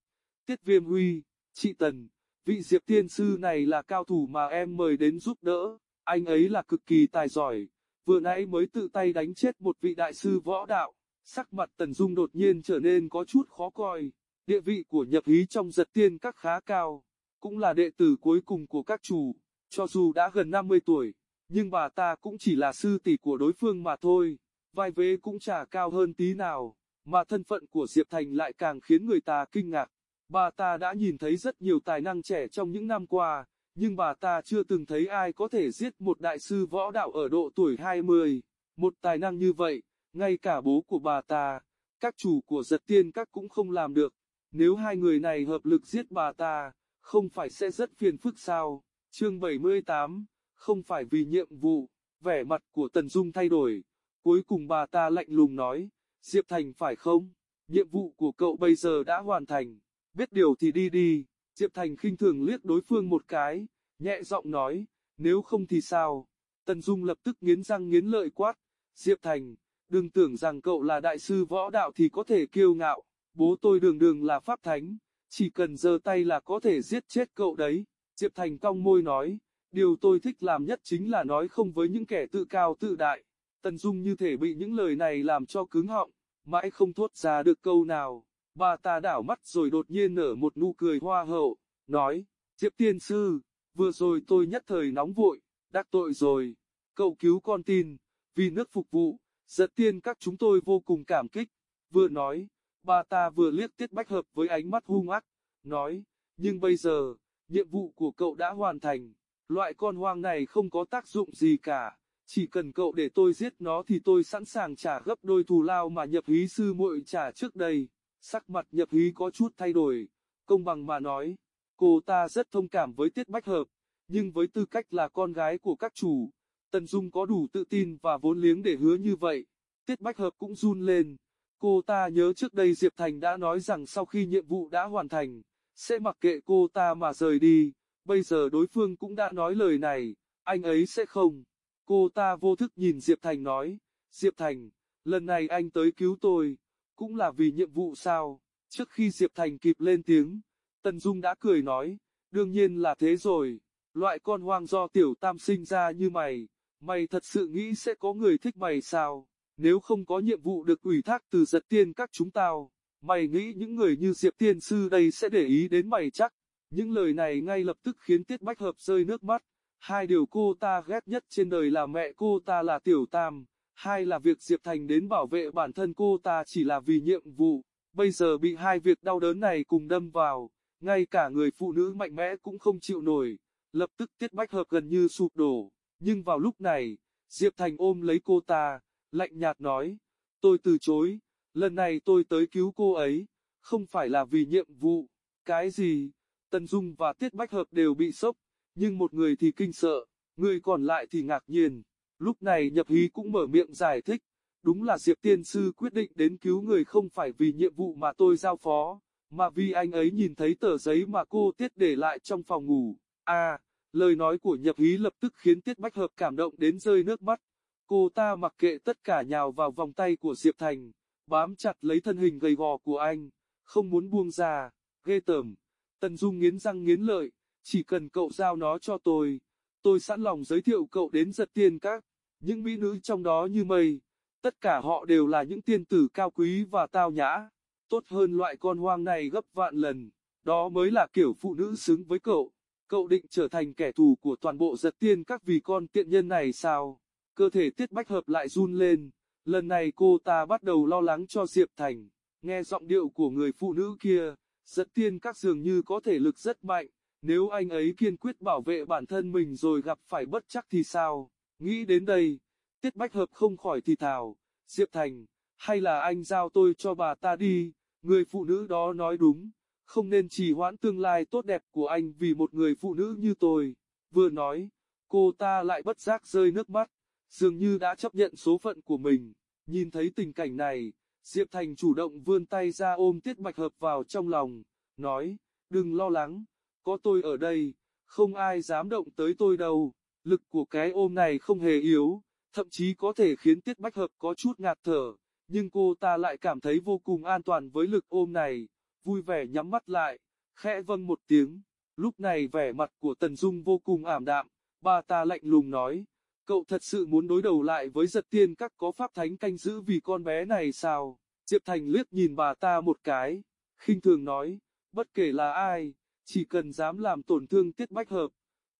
Tiết Viêm Huy, chị Tần, vị Diệp Tiên Sư này là cao thủ mà em mời đến giúp đỡ, anh ấy là cực kỳ tài giỏi, vừa nãy mới tự tay đánh chết một vị đại sư võ đạo, sắc mặt Tần Dung đột nhiên trở nên có chút khó coi, địa vị của nhập hí trong giật tiên các khá cao, cũng là đệ tử cuối cùng của các chủ, cho dù đã gần 50 tuổi, nhưng bà ta cũng chỉ là sư tỷ của đối phương mà thôi, vai vế cũng chả cao hơn tí nào, mà thân phận của Diệp Thành lại càng khiến người ta kinh ngạc. Bà ta đã nhìn thấy rất nhiều tài năng trẻ trong những năm qua, nhưng bà ta chưa từng thấy ai có thể giết một đại sư võ đạo ở độ tuổi 20. Một tài năng như vậy, ngay cả bố của bà ta, các chủ của giật tiên các cũng không làm được. Nếu hai người này hợp lực giết bà ta, không phải sẽ rất phiền phức sao? Chương 78, không phải vì nhiệm vụ, Vẻ mặt của Tần Dung thay đổi, cuối cùng bà ta lạnh lùng nói, Diệp Thành phải không? Nhiệm vụ của cậu bây giờ đã hoàn thành, biết điều thì đi đi. Diệp Thành khinh thường liếc đối phương một cái, nhẹ giọng nói, nếu không thì sao? Tần Dung lập tức nghiến răng nghiến lợi quát, Diệp Thành, đừng tưởng rằng cậu là đại sư võ đạo thì có thể kiêu ngạo, bố tôi đường đường là pháp thánh, chỉ cần giơ tay là có thể giết chết cậu đấy. Diệp Thành cong môi nói, điều tôi thích làm nhất chính là nói không với những kẻ tự cao tự đại. Tần Dung như thể bị những lời này làm cho cứng họng, mãi không thốt ra được câu nào. Bà ta đảo mắt rồi đột nhiên nở một nụ cười hoa hậu, nói, Diệp Tiên Sư, vừa rồi tôi nhất thời nóng vội, đắc tội rồi, cậu cứu con tin, vì nước phục vụ, giật tiên các chúng tôi vô cùng cảm kích, vừa nói, bà ta vừa liếc Tiết Bách Hợp với ánh mắt hung ác, nói, nhưng bây giờ, nhiệm vụ của cậu đã hoàn thành, loại con hoang này không có tác dụng gì cả, chỉ cần cậu để tôi giết nó thì tôi sẵn sàng trả gấp đôi thù lao mà nhập hí sư muội trả trước đây. Sắc mặt nhập hí có chút thay đổi, công bằng mà nói, cô ta rất thông cảm với Tiết Bách Hợp, nhưng với tư cách là con gái của các chủ, Tần Dung có đủ tự tin và vốn liếng để hứa như vậy. Tiết Bách Hợp cũng run lên, cô ta nhớ trước đây Diệp Thành đã nói rằng sau khi nhiệm vụ đã hoàn thành, sẽ mặc kệ cô ta mà rời đi, bây giờ đối phương cũng đã nói lời này, anh ấy sẽ không. Cô ta vô thức nhìn Diệp Thành nói, Diệp Thành, lần này anh tới cứu tôi, cũng là vì nhiệm vụ sao? Trước khi Diệp Thành kịp lên tiếng, Tần Dung đã cười nói, đương nhiên là thế rồi, loại con hoang do tiểu tam sinh ra như mày, mày thật sự nghĩ sẽ có người thích mày sao? Nếu không có nhiệm vụ được ủy thác từ giật tiên các chúng tao, mày nghĩ những người như Diệp Tiên Sư đây sẽ để ý đến mày chắc? Những lời này ngay lập tức khiến Tiết Bách Hợp rơi nước mắt. Hai điều cô ta ghét nhất trên đời là mẹ cô ta là Tiểu Tam, hai là việc Diệp Thành đến bảo vệ bản thân cô ta chỉ là vì nhiệm vụ, bây giờ bị hai việc đau đớn này cùng đâm vào, ngay cả người phụ nữ mạnh mẽ cũng không chịu nổi, lập tức tiết bách hợp gần như sụp đổ, nhưng vào lúc này, Diệp Thành ôm lấy cô ta, lạnh nhạt nói, tôi từ chối, lần này tôi tới cứu cô ấy, không phải là vì nhiệm vụ, cái gì, Tần Dung và Tiết Bách Hợp đều bị sốc, nhưng một người thì kinh sợ, người còn lại thì ngạc nhiên. Lúc này nhập hí cũng mở miệng giải thích, đúng là Diệp Tiên Sư quyết định đến cứu người không phải vì nhiệm vụ mà tôi giao phó, mà vì anh ấy nhìn thấy tờ giấy mà cô Tiết để lại trong phòng ngủ. À, lời nói của nhập hí lập tức khiến Tiết Bách Hợp cảm động đến rơi nước mắt. Cô ta mặc kệ tất cả nhào vào vòng tay của Diệp Thành, bám chặt lấy thân hình gầy gò của anh, không muốn buông ra, ghê tởm. Tần Dung nghiến răng nghiến lợi, chỉ cần cậu giao nó cho tôi, tôi sẵn lòng giới thiệu cậu đến giật tiên các. Những mỹ nữ trong đó như mây, tất cả họ đều là những tiên tử cao quý và tao nhã, tốt hơn loại con hoang này gấp vạn lần, đó mới là kiểu phụ nữ xứng với cậu. Cậu định trở thành kẻ thù của toàn bộ giật tiên các vì con tiện nhân này sao? Cơ thể tiết bách hợp lại run lên, lần này cô ta bắt đầu lo lắng cho Diệp Thành, nghe giọng điệu của người phụ nữ kia, giật tiên các dường như có thể lực rất mạnh, nếu anh ấy kiên quyết bảo vệ bản thân mình rồi gặp phải bất chắc thì sao? Nghĩ đến đây, Tiết Bách Hợp không khỏi thì thào, Diệp Thành, hay là anh giao tôi cho bà ta đi, người phụ nữ đó nói đúng, không nên trì hoãn tương lai tốt đẹp của anh vì một người phụ nữ như tôi. Vừa nói, cô ta lại bất giác rơi nước mắt, dường như đã chấp nhận số phận của mình. Nhìn thấy tình cảnh này, Diệp Thành chủ động vươn tay ra ôm Tiết Bạch Hợp vào trong lòng, nói, đừng lo lắng, có tôi ở đây, không ai dám động tới tôi đâu. Lực của cái ôm này không hề yếu, thậm chí có thể khiến Tiết Bách Hợp có chút ngạt thở, nhưng cô ta lại cảm thấy vô cùng an toàn với lực ôm này, vui vẻ nhắm mắt lại, khẽ vâng một tiếng. Lúc này vẻ mặt của Tần Dung vô cùng ảm đạm, bà ta lạnh lùng nói, cậu thật sự muốn đối đầu lại với giật tiên các có pháp thánh canh giữ vì con bé này sao? Diệp Thành liếc nhìn bà ta một cái, khinh thường nói, bất kể là ai, chỉ cần dám làm tổn thương Tiết Bách Hợp,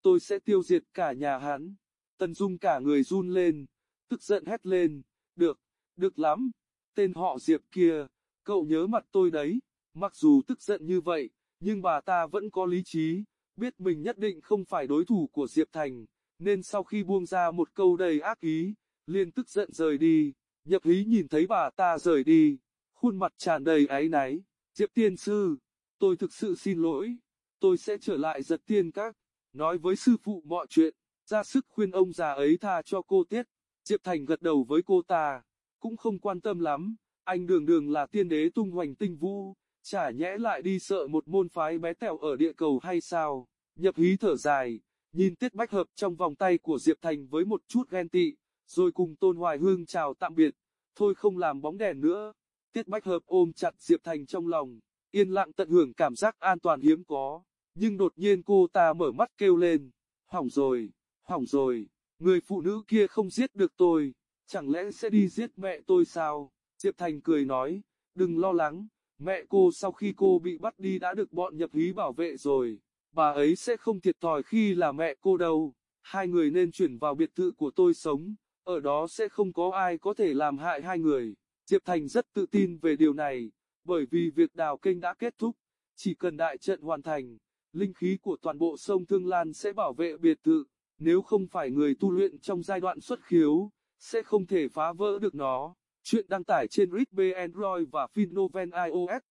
tôi sẽ tiêu diệt cả nhà hắn. Tần Dung cả người run lên, tức giận hét lên, được, được lắm, tên họ Diệp kia, cậu nhớ mặt tôi đấy, mặc dù tức giận như vậy, nhưng bà ta vẫn có lý trí, biết mình nhất định không phải đối thủ của Diệp Thành, nên sau khi buông ra một câu đầy ác ý, liền tức giận rời đi, nhập hí nhìn thấy bà ta rời đi, khuôn mặt tràn đầy áy náy, Diệp Tiên Sư, tôi thực sự xin lỗi, tôi sẽ trở lại giật tiên các nói với sư phụ mọi chuyện. ra sức khuyên ông già ấy tha cho cô Tiết. Diệp Thành gật đầu với cô ta, cũng không quan tâm lắm, anh đường đường là tiên đế tung hoành tinh vũ, chả nhẽ lại đi sợ một môn phái bé tẹo ở địa cầu hay sao, nhập hí thở dài, nhìn Tiết Bách Hợp trong vòng tay của Diệp Thành với một chút ghen tị, rồi cùng Tôn Hoài Hương chào tạm biệt, thôi không làm bóng đèn nữa, Tiết Bách Hợp ôm chặt Diệp Thành trong lòng, yên lặng tận hưởng cảm giác an toàn hiếm có, nhưng đột nhiên cô ta mở mắt kêu lên, hỏng rồi, hỏng rồi, người phụ nữ kia không giết được tôi, chẳng lẽ sẽ đi giết mẹ tôi sao? Diệp Thành cười nói, đừng lo lắng, mẹ cô sau khi cô bị bắt đi đã được bọn nhập hí bảo vệ rồi, bà ấy sẽ không thiệt thòi khi là mẹ cô đâu, hai người nên chuyển vào biệt thự của tôi sống, ở đó sẽ không có ai có thể làm hại hai người. Diệp Thành rất tự tin về điều này, bởi vì việc đào kênh đã kết thúc, chỉ cần đại trận hoàn thành, linh khí của toàn bộ sông Thương Lan sẽ bảo vệ biệt thự, nếu không phải người tu luyện trong giai đoạn xuất khiếu, sẽ không thể phá vỡ được nó. Chuyện đăng tải trên RIP Android và Finoven iOS.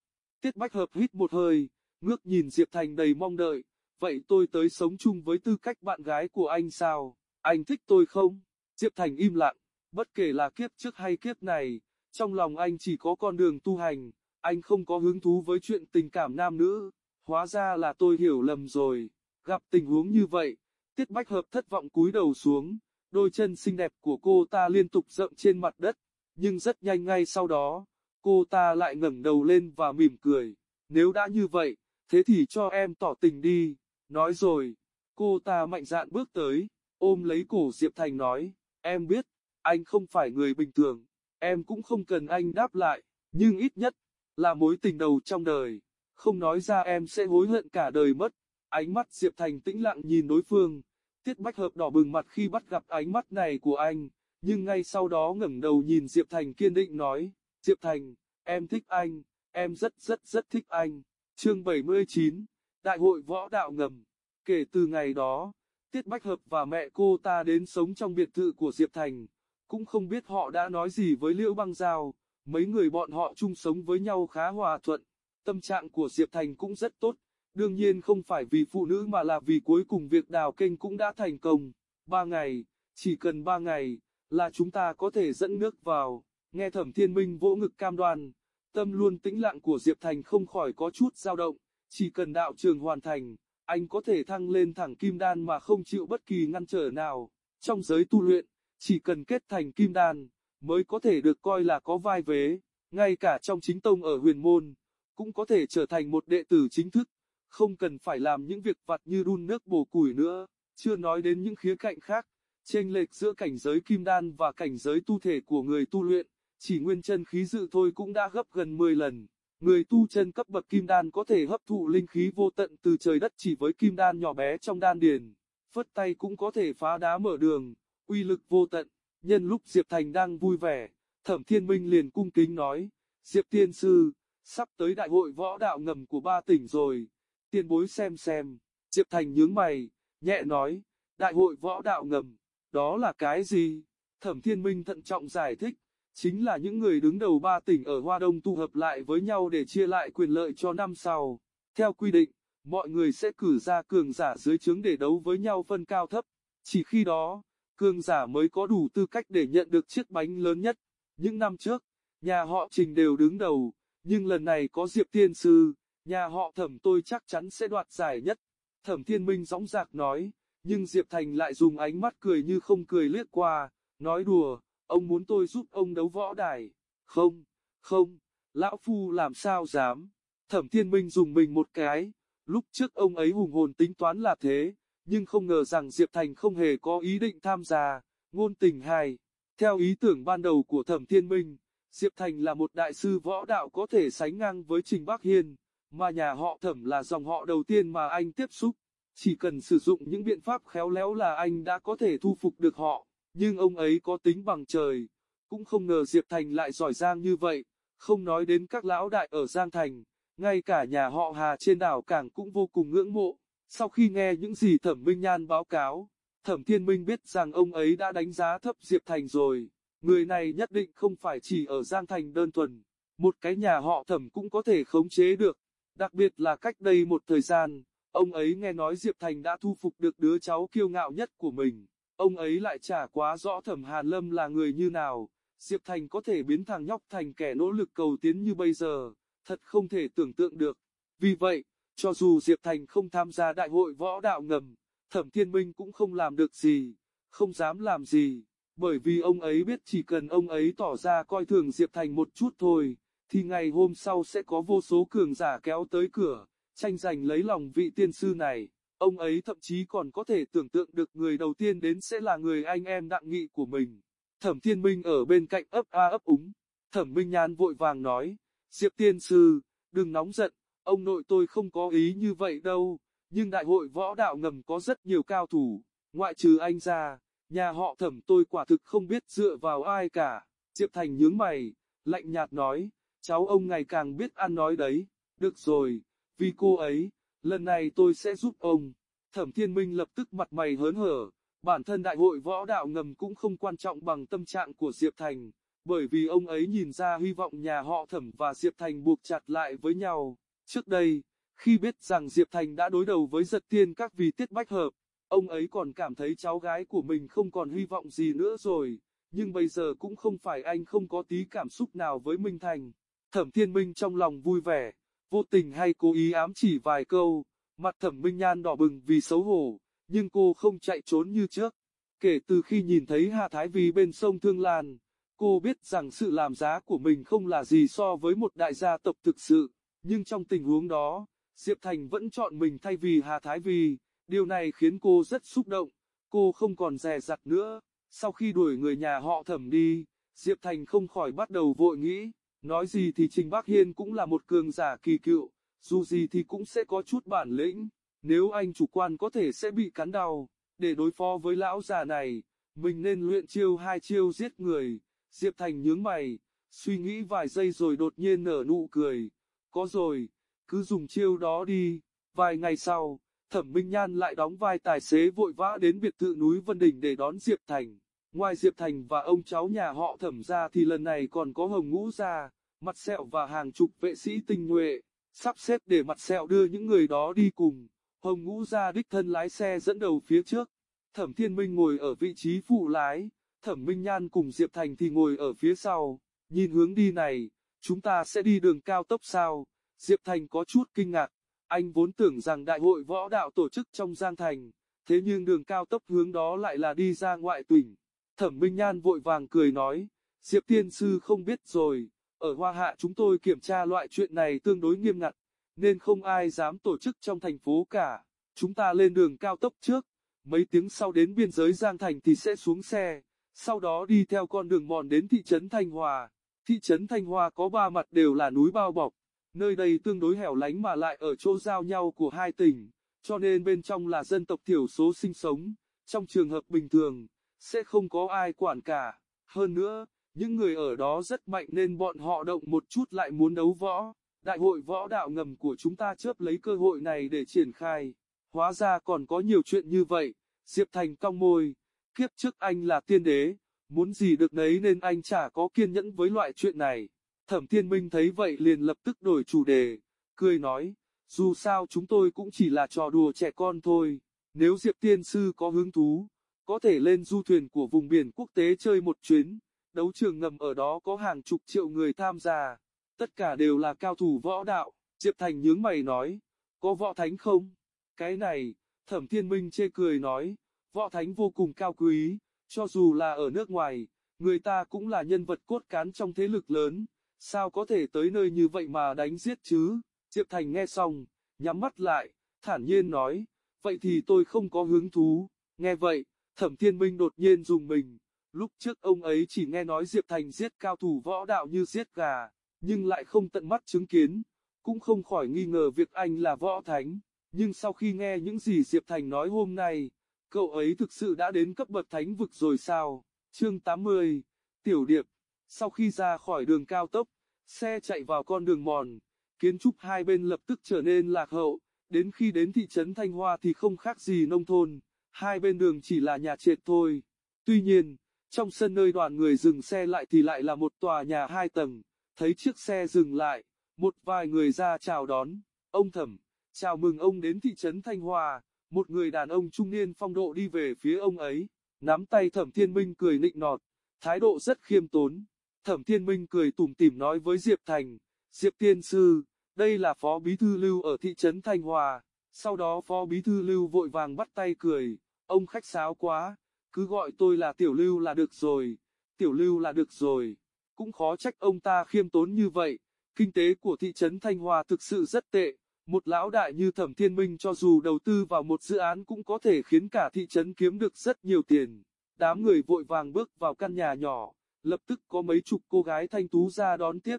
Tiết Bách Hợp hít một hơi, ngước nhìn Diệp Thành đầy mong đợi, vậy tôi tới sống chung với tư cách bạn gái của anh sao, anh thích tôi không? Diệp Thành im lặng, bất kể là kiếp trước hay kiếp này, trong lòng anh chỉ có con đường tu hành, anh không có hứng thú với chuyện tình cảm nam nữ, hóa ra là tôi hiểu lầm rồi, gặp tình huống như vậy, Tiết Bách Hợp thất vọng cúi đầu xuống, đôi chân xinh đẹp của cô ta liên tục rậm trên mặt đất, nhưng rất nhanh ngay sau đó, cô ta lại ngẩng đầu lên và mỉm cười, nếu đã như vậy, thế thì cho em tỏ tình đi, nói rồi, cô ta mạnh dạn bước tới, ôm lấy cổ Diệp Thành nói, em biết, anh không phải người bình thường, em cũng không cần anh đáp lại, nhưng ít nhất, là mối tình đầu trong đời, không nói ra em sẽ hối hận cả đời mất. Ánh mắt Diệp Thành tĩnh lặng nhìn đối phương, Tiết Bách Hợp đỏ bừng mặt khi bắt gặp ánh mắt này của anh, nhưng ngay sau đó ngẩng đầu nhìn Diệp Thành kiên định nói, Diệp Thành, em thích anh, em rất rất rất thích anh. Chương 79, Đại hội Võ Đạo Ngầm. Kể từ ngày đó, Tiết Bách Hợp và mẹ cô ta đến sống trong biệt thự của Diệp Thành, cũng không biết họ đã nói gì với Liễu Băng Giao, mấy người bọn họ chung sống với nhau khá hòa thuận, tâm trạng của Diệp Thành cũng rất tốt, đương nhiên không phải vì phụ nữ mà là vì cuối cùng việc đào kênh cũng đã thành công, ba ngày, chỉ cần ba ngày, là chúng ta có thể dẫn nước vào, nghe thẩm thiên minh vỗ ngực cam đoan, tâm luôn tĩnh lặng của Diệp Thành không khỏi có chút dao động, chỉ cần đạo trường hoàn thành, anh có thể thăng lên thẳng kim đan mà không chịu bất kỳ ngăn trở nào, trong giới tu luyện, chỉ cần kết thành kim đan, mới có thể được coi là có vai vế, ngay cả trong chính tông ở huyền môn, cũng có thể trở thành một đệ tử chính thức, không cần phải làm những việc vặt như đun nước bổ củi nữa, chưa nói đến những khía cạnh khác, chênh lệch giữa cảnh giới kim đan và cảnh giới tu thể của người tu luyện, chỉ nguyên chân khí dự thôi cũng đã gấp gần 10 lần. Người tu chân cấp bậc kim đan có thể hấp thụ linh khí vô tận từ trời đất chỉ với kim đan nhỏ bé trong đan điền, phất tay cũng có thể phá đá mở đường, uy lực vô tận. Nhân lúc Diệp Thành đang vui vẻ, Thẩm Thiên Minh liền cung kính nói, Diệp Tiên Sư, sắp tới đại hội võ đạo ngầm của ba tỉnh rồi, tiên bối xem xem, Diệp Thành nhướng mày, nhẹ nói, đại hội võ đạo ngầm, đó là cái gì? Thẩm Thiên Minh thận trọng giải thích, chính là những người đứng đầu ba tỉnh ở Hoa Đông tụ hợp lại với nhau để chia lại quyền lợi cho năm sau. Theo quy định, mọi người sẽ cử ra cường giả dưới trướng để đấu với nhau phân cao thấp, chỉ khi đó, cường giả mới có đủ tư cách để nhận được chiếc bánh lớn nhất. Những năm trước, nhà họ Trình đều đứng đầu, nhưng lần này có Diệp Tiên Sư, nhà họ thẩm tôi chắc chắn sẽ đoạt giải nhất. Thẩm Thiên Minh dõng dạc nói, nhưng Diệp Thành lại dùng ánh mắt cười như không cười liếc qua, nói đùa, ông muốn tôi giúp ông đấu võ đài. Không, không, lão phu làm sao dám. Thẩm Thiên Minh dùng mình một cái, lúc trước ông ấy hùng hồn tính toán là thế, nhưng không ngờ rằng Diệp Thành không hề có ý định tham gia. Ngôn tình hài theo ý tưởng ban đầu của Thẩm Thiên Minh, Diệp Thành là một đại sư võ đạo có thể sánh ngang với Trình Bắc Hiên, mà nhà họ Thẩm là dòng họ đầu tiên mà anh tiếp xúc. Chỉ cần sử dụng những biện pháp khéo léo là anh đã có thể thu phục được họ, nhưng ông ấy có tính bằng trời, cũng không ngờ Diệp Thành lại giỏi giang như vậy, không nói đến các lão đại ở Giang Thành, ngay cả nhà họ Hà trên đảo Cảng cũng vô cùng ngưỡng mộ. Sau khi nghe những gì Thẩm Minh Nhan báo cáo, Thẩm Thiên Minh biết rằng ông ấy đã đánh giá thấp Diệp Thành rồi. Người này nhất định không phải chỉ ở Giang Thành đơn thuần, một cái nhà họ thẩm cũng có thể khống chế được. Đặc biệt là cách đây một thời gian, Ông ấy nghe nói Diệp Thành đã thu phục được đứa cháu kiêu ngạo nhất của mình. Ông ấy lại chả quá rõ thẩm Hàn Lâm là người như nào. Diệp Thành có thể biến thằng nhóc thành kẻ nỗ lực cầu tiến như bây giờ, thật không thể tưởng tượng được. Vì vậy, cho dù Diệp Thành không tham gia đại hội võ đạo ngầm, Thẩm Thiên Minh cũng không làm được gì, không dám làm gì, bởi vì ông ấy biết chỉ cần ông ấy tỏ ra coi thường Diệp Thành một chút thôi, thì ngày hôm sau sẽ có vô số cường giả kéo tới cửa, tranh giành lấy lòng vị tiên sư này. Ông ấy thậm chí còn có thể tưởng tượng được người đầu tiên đến sẽ là người anh em đặng nghị của mình. Thẩm Thiên Minh ở bên cạnh ấp a ấp úng. Thẩm Minh Nhan vội vàng nói, Diệp tiên sư, đừng nóng giận, ông nội tôi không có ý như vậy đâu, nhưng đại hội võ đạo ngầm có rất nhiều cao thủ, ngoại trừ anh ra, nhà họ thẩm tôi quả thực không biết dựa vào ai cả. Diệp Thành nhướng mày, lạnh nhạt nói, cháu ông ngày càng biết ăn nói đấy, được rồi, vì cô ấy, lần này tôi sẽ giúp ông. Thẩm Thiên Minh lập tức mặt mày hớn hở, bản thân đại hội võ đạo ngầm cũng không quan trọng bằng tâm trạng của Diệp Thành, bởi vì ông ấy nhìn ra hy vọng nhà họ Thẩm và Diệp Thành buộc chặt lại với nhau. Trước đây, khi biết rằng Diệp Thành đã đối đầu với giật tiên các vì tiết bách hợp, ông ấy còn cảm thấy cháu gái của mình không còn hy vọng gì nữa rồi, nhưng bây giờ cũng không phải anh không có tí cảm xúc nào với Minh Thành. Thẩm Thiên Minh trong lòng vui vẻ, vô tình hay cố ý ám chỉ vài câu, mặt Thẩm Minh Nhan đỏ bừng vì xấu hổ, nhưng cô không chạy trốn như trước. Kể từ khi nhìn thấy Hà Thái Vi bên sông Thương Lan, cô biết rằng sự làm giá của mình không là gì so với một đại gia tộc thực sự, nhưng trong tình huống đó, Diệp Thành vẫn chọn mình thay vì Hà Thái Vi, điều này khiến cô rất xúc động, cô không còn dè dặt nữa, sau khi đuổi người nhà họ thẩm đi, Diệp Thành không khỏi bắt đầu vội nghĩ, nói gì thì Trình Bắc Hiên cũng là một cường giả kỳ cựu, dù gì thì cũng sẽ có chút bản lĩnh, nếu anh chủ quan có thể sẽ bị cắn đau, để đối phó với lão già này, mình nên luyện chiêu hai chiêu giết người, Diệp Thành nhướng mày, suy nghĩ vài giây rồi đột nhiên nở nụ cười, có rồi cứ dùng chiêu đó đi. Vài ngày sau, Thẩm Minh Nhan lại đóng vai tài xế vội vã đến biệt thự núi Vân Đình để đón Diệp Thành. Ngoài Diệp Thành và ông cháu nhà họ Thẩm ra thì lần này còn có Hồng Ngũ ra, mặt sẹo và hàng chục vệ sĩ tinh nhuệ, sắp xếp để mặt sẹo đưa những người đó đi cùng. Hồng Ngũ ra đích thân lái xe dẫn đầu phía trước. Thẩm Thiên Minh ngồi ở vị trí phụ lái, Thẩm Minh Nhan cùng Diệp Thành thì ngồi ở phía sau. Nhìn hướng đi này, chúng ta sẽ đi đường cao tốc sao? Diệp Thành có chút kinh ngạc, anh vốn tưởng rằng đại hội võ đạo tổ chức trong Giang Thành, thế nhưng đường cao tốc hướng đó lại là đi ra ngoại tỉnh. Thẩm Minh Nhan vội vàng cười nói, Diệp Tiên Sư không biết rồi, ở Hoa Hạ chúng tôi kiểm tra loại chuyện này tương đối nghiêm ngặt, nên không ai dám tổ chức trong thành phố cả. Chúng ta lên đường cao tốc trước, mấy tiếng sau đến biên giới Giang Thành thì sẽ xuống xe, sau đó đi theo con đường mòn đến thị trấn Thanh Hòa. Thị trấn Thanh Hòa có ba mặt đều là núi bao bọc, Nơi đây tương đối hẻo lánh mà lại ở chỗ giao nhau của hai tỉnh, cho nên bên trong là dân tộc thiểu số sinh sống, trong trường hợp bình thường, sẽ không có ai quản cả. Hơn nữa, những người ở đó rất mạnh nên bọn họ động một chút lại muốn đấu võ. Đại hội võ đạo ngầm của chúng ta chớp lấy cơ hội này để triển khai. Hóa ra còn có nhiều chuyện như vậy, Diệp Thành cong môi, kiếp trước anh là tiên đế, muốn gì được nấy nên anh chả có kiên nhẫn với loại chuyện này. Thẩm Thiên Minh thấy vậy liền lập tức đổi chủ đề, cười nói, dù sao chúng tôi cũng chỉ là trò đùa trẻ con thôi, nếu Diệp Tiên Sư có hứng thú, có thể lên du thuyền của vùng biển quốc tế chơi một chuyến, đấu trường ngầm ở đó có hàng chục triệu người tham gia, tất cả đều là cao thủ võ đạo, Diệp Thành nhướng mày nói, có võ thánh không? Cái này, Thẩm Thiên Minh chê cười nói, võ thánh vô cùng cao quý, cho dù là ở nước ngoài, người ta cũng là nhân vật cốt cán trong thế lực lớn sao có thể tới nơi như vậy mà đánh giết chứ? Diệp Thành nghe xong, nhắm mắt lại, thản nhiên nói, vậy thì tôi không có hứng thú. Nghe vậy, Thẩm Thiên Minh đột nhiên dùng mình, lúc trước ông ấy chỉ nghe nói Diệp Thành giết cao thủ võ đạo như giết gà, nhưng lại không tận mắt chứng kiến, cũng không khỏi nghi ngờ việc anh là võ thánh. Nhưng sau khi nghe những gì Diệp Thành nói hôm nay, cậu ấy thực sự đã đến cấp bậc thánh vực rồi sao? Chương 80, Tiểu Điệp sau khi ra khỏi đường cao tốc, xe chạy vào con đường mòn, kiến trúc hai bên lập tức trở nên lạc hậu, đến khi đến thị trấn Thanh Hoa thì không khác gì nông thôn, hai bên đường chỉ là nhà trệt thôi. Tuy nhiên, trong sân nơi đoàn người dừng xe lại thì lại là một tòa nhà hai tầng, thấy chiếc xe dừng lại, một vài người ra chào đón, ông thẩm, Chào mừng ông đến thị trấn Thanh Hoa. một người đàn ông trung niên phong độ đi về phía ông ấy, nắm tay Thẩm Thiên Minh cười nịnh nọt, thái độ rất khiêm tốn. Thẩm Thiên Minh cười tủm tỉm nói với Diệp Thành, Diệp Tiên Sư, đây là Phó Bí Thư Lưu ở thị trấn Thanh Hòa. Sau đó Phó Bí Thư Lưu vội vàng bắt tay cười, ông khách sáo quá, cứ gọi tôi là Tiểu Lưu là được rồi, Tiểu Lưu là được rồi. Cũng khó trách ông ta khiêm tốn như vậy, kinh tế của thị trấn Thanh Hòa thực sự rất tệ. Một lão đại như Thẩm Thiên Minh cho dù đầu tư vào một dự án cũng có thể khiến cả thị trấn kiếm được rất nhiều tiền. Đám người vội vàng bước vào căn nhà nhỏ, lập tức có mấy chục cô gái thanh tú ra đón tiếp.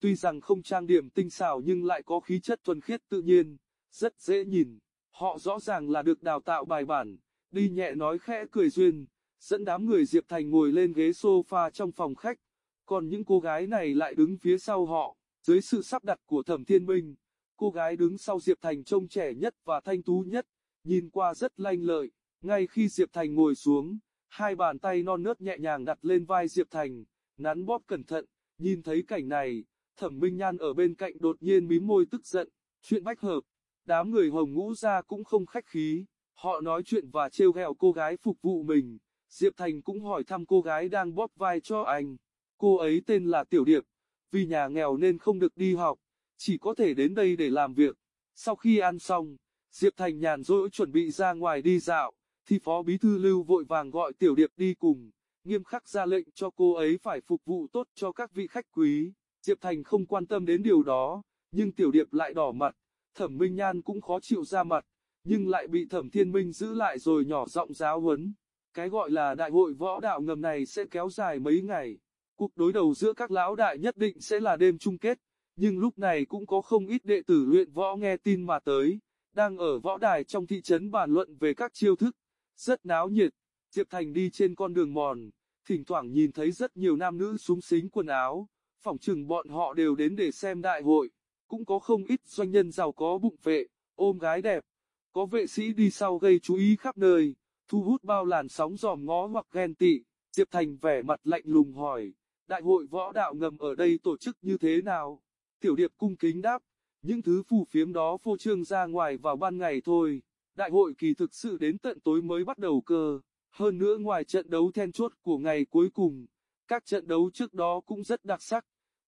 Tuy rằng không trang điểm tinh xảo nhưng lại có khí chất thuần khiết tự nhiên, rất dễ nhìn. Họ rõ ràng là được đào tạo bài bản, đi nhẹ nói khẽ cười duyên, dẫn đám người Diệp Thành ngồi lên ghế sofa trong phòng khách. Còn những cô gái này lại đứng phía sau họ, dưới sự sắp đặt của Thẩm Thiên Minh. Cô gái đứng sau Diệp Thành trông trẻ nhất và thanh tú nhất, nhìn qua rất lanh lợi. Ngay khi Diệp Thành ngồi xuống, hai bàn tay non nớt nhẹ nhàng đặt lên vai Diệp Thành, nắn bóp cẩn thận, nhìn thấy cảnh này, Thẩm Minh Nhan ở bên cạnh đột nhiên mím môi tức giận, chuyện bách hợp, đám người hồng ngũ ra cũng không khách khí, họ nói chuyện và trêu ghẹo cô gái phục vụ mình, Diệp Thành cũng hỏi thăm cô gái đang bóp vai cho anh, cô ấy tên là Tiểu Điệp, vì nhà nghèo nên không được đi học, chỉ có thể đến đây để làm việc, sau khi ăn xong, Diệp Thành nhàn rỗi chuẩn bị ra ngoài đi dạo, thì Phó Bí Thư Lưu vội vàng gọi Tiểu Điệp đi cùng, nghiêm khắc ra lệnh cho cô ấy phải phục vụ tốt cho các vị khách quý. Diệp Thành không quan tâm đến điều đó, nhưng Tiểu Điệp lại đỏ mặt, Thẩm Minh Nhan cũng khó chịu ra mặt, nhưng lại bị Thẩm Thiên Minh giữ lại rồi nhỏ giọng giáo huấn. Cái gọi là đại hội võ đạo ngầm này sẽ kéo dài mấy ngày. Cuộc đối đầu giữa các lão đại nhất định sẽ là đêm chung kết, nhưng lúc này cũng có không ít đệ tử luyện võ nghe tin mà tới, đang ở võ đài trong thị trấn bàn luận về các chiêu thức, rất náo nhiệt. Diệp Thành đi trên con đường mòn, thỉnh thoảng nhìn thấy rất nhiều nam nữ súng xính quần áo, phỏng chừng bọn họ đều đến để xem đại hội, cũng có không ít doanh nhân giàu có bụng vệ, ôm gái đẹp, có vệ sĩ đi sau gây chú ý khắp nơi, thu hút bao làn sóng giòm ngó hoặc ghen tị. Diệp Thành vẻ mặt lạnh lùng hỏi, đại hội võ đạo ngầm ở đây tổ chức như thế nào? Tiểu Điệp cung kính đáp, những thứ phù phiếm đó phô trương ra ngoài vào ban ngày thôi. Đại hội kỳ thực sự đến tận tối mới bắt đầu cơ. Hơn nữa ngoài trận đấu then chốt của ngày cuối cùng, các trận đấu trước đó cũng rất đặc sắc.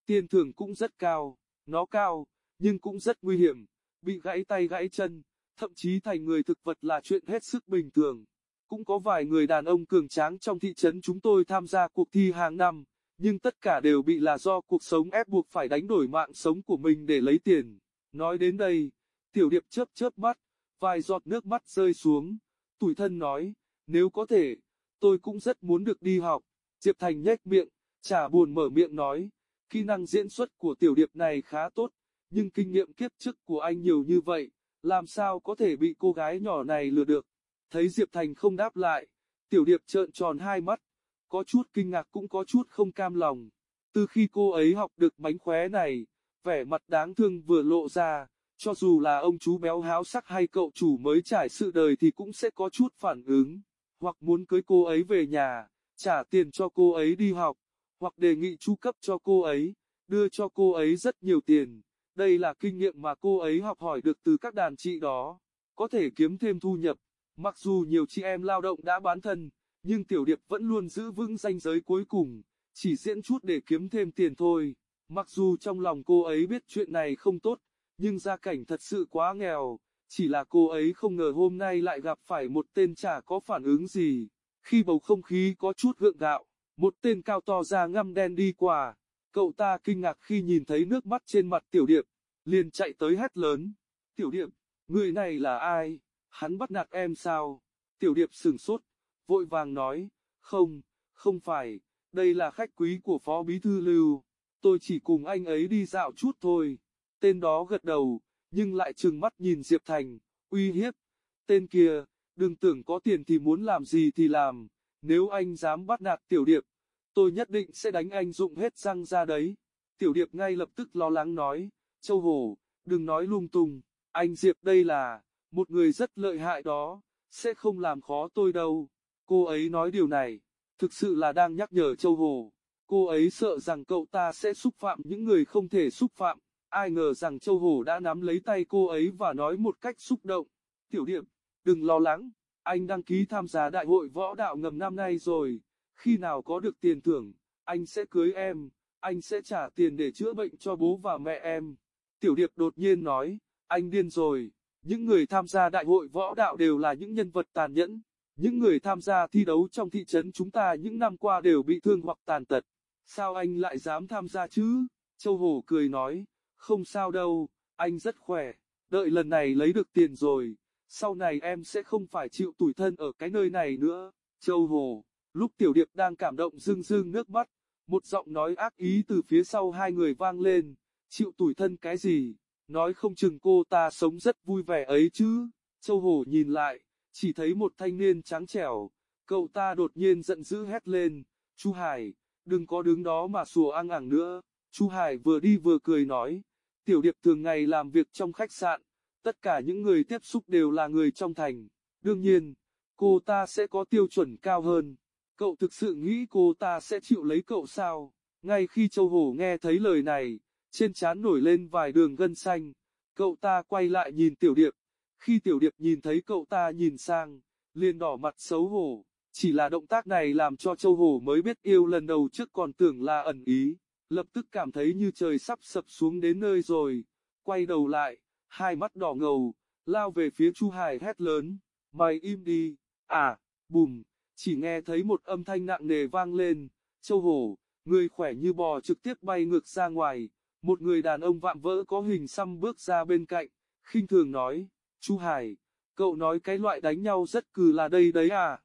Tiền thưởng cũng rất cao, nó cao, nhưng cũng rất nguy hiểm. Bị gãy tay gãy chân, thậm chí thành người thực vật là chuyện hết sức bình thường. Cũng có vài người đàn ông cường tráng trong thị trấn chúng tôi tham gia cuộc thi hàng năm, nhưng tất cả đều bị là do cuộc sống ép buộc phải đánh đổi mạng sống của mình để lấy tiền. Nói đến đây, tiểu điệp chớp chớp mắt, vài giọt nước mắt rơi xuống, tủi thân nói, nếu có thể, tôi cũng rất muốn được đi học. Diệp Thành nhếch miệng, chả buồn mở miệng nói, kỹ năng diễn xuất của tiểu điệp này khá tốt, nhưng kinh nghiệm kiếp trước của anh nhiều như vậy, làm sao có thể bị cô gái nhỏ này lừa được. Thấy Diệp Thành không đáp lại, tiểu điệp trợn tròn hai mắt, có chút kinh ngạc cũng có chút không cam lòng. Từ khi cô ấy học được mánh khóe này, vẻ mặt đáng thương vừa lộ ra, cho dù là ông chú béo háo sắc hay cậu chủ mới trải sự đời thì cũng sẽ có chút phản ứng, hoặc muốn cưới cô ấy về nhà, trả tiền cho cô ấy đi học, hoặc đề nghị chu cấp cho cô ấy, đưa cho cô ấy rất nhiều tiền. Đây là kinh nghiệm mà cô ấy học hỏi được từ các đàn chị đó, có thể kiếm thêm thu nhập. Mặc dù nhiều chị em lao động đã bán thân, nhưng Tiểu Điệp vẫn luôn giữ vững danh giới cuối cùng, chỉ diễn chút để kiếm thêm tiền thôi. Mặc dù trong lòng cô ấy biết chuyện này không tốt, nhưng gia cảnh thật sự quá nghèo, chỉ là cô ấy không ngờ hôm nay lại gặp phải một tên chả có phản ứng gì. Khi bầu không khí có chút gượng gạo, một tên cao to da ngăm đen đi qua, cậu ta kinh ngạc khi nhìn thấy nước mắt trên mặt tiểu điệp, liền chạy tới hét lớn. Tiểu điệp, người này là ai? Hắn bắt nạt em sao? Tiểu điệp sừng sốt, vội vàng nói, không, không phải, đây là khách quý của phó bí thư lưu, tôi chỉ cùng anh ấy đi dạo chút thôi. Tên đó gật đầu, nhưng lại trừng mắt nhìn Diệp Thành, uy hiếp. Tên kia, đừng tưởng có tiền thì muốn làm gì thì làm, nếu anh dám bắt nạt tiểu điệp, tôi nhất định sẽ đánh anh dụng hết răng ra đấy. Tiểu điệp ngay lập tức lo lắng nói, Châu Hồ, đừng nói lung tung, anh Diệp đây là, một người rất lợi hại đó, sẽ không làm khó tôi đâu. Cô ấy nói điều này, thực sự là đang nhắc nhở Châu Hồ. Cô ấy sợ rằng cậu ta sẽ xúc phạm những người không thể xúc phạm. Ai ngờ rằng Châu Hổ đã nắm lấy tay cô ấy và nói một cách xúc động. Tiểu Điệp, đừng lo lắng, anh đăng ký tham gia đại hội võ đạo ngầm năm nay rồi, khi nào có được tiền thưởng, anh sẽ cưới em, anh sẽ trả tiền để chữa bệnh cho bố và mẹ em. Tiểu Điệp đột nhiên nói, anh điên rồi, những người tham gia đại hội võ đạo đều là những nhân vật tàn nhẫn, những người tham gia thi đấu trong thị trấn chúng ta những năm qua đều bị thương hoặc tàn tật. Sao anh lại dám tham gia chứ? Châu Hổ cười nói, không sao đâu, anh rất khỏe, đợi lần này lấy được tiền rồi, sau này em sẽ không phải chịu tủi thân ở cái nơi này nữa. Châu Hồ, lúc Tiểu Điệp đang cảm động rưng rưng nước mắt, một giọng nói ác ý từ phía sau hai người vang lên, chịu tủi thân cái gì, nói không chừng cô ta sống rất vui vẻ ấy chứ. Châu Hồ nhìn lại, chỉ thấy một thanh niên trắng trẻo, cậu ta đột nhiên giận dữ hét lên, Chu Hải, đừng có đứng đó mà sủa ăn ẳng nữa. Chu Hải vừa đi vừa cười nói, Tiểu Điệp thường ngày làm việc trong khách sạn, tất cả những người tiếp xúc đều là người trong thành. Đương nhiên, cô ta sẽ có tiêu chuẩn cao hơn. Cậu thực sự nghĩ cô ta sẽ chịu lấy cậu sao? Ngay khi Châu Hổ nghe thấy lời này, trên trán nổi lên vài đường gân xanh. Cậu ta quay lại nhìn Tiểu Điệp. Khi Tiểu Điệp nhìn thấy cậu ta nhìn sang, liền đỏ mặt xấu hổ. Chỉ là động tác này làm cho Châu Hổ mới biết yêu lần đầu trước còn tưởng là ẩn ý. Lập tức cảm thấy như trời sắp sập xuống đến nơi rồi. Quay đầu lại, hai mắt đỏ ngầu, lao về phía Chu Hải hét lớn, mày im đi, à, bùm, chỉ nghe thấy một âm thanh nặng nề vang lên, châu hổ, người khỏe như bò trực tiếp bay ngược ra ngoài, một người đàn ông vạm vỡ có hình xăm bước ra bên cạnh, khinh thường nói, Chu Hải, cậu nói cái loại đánh nhau rất cừ là đây đấy à?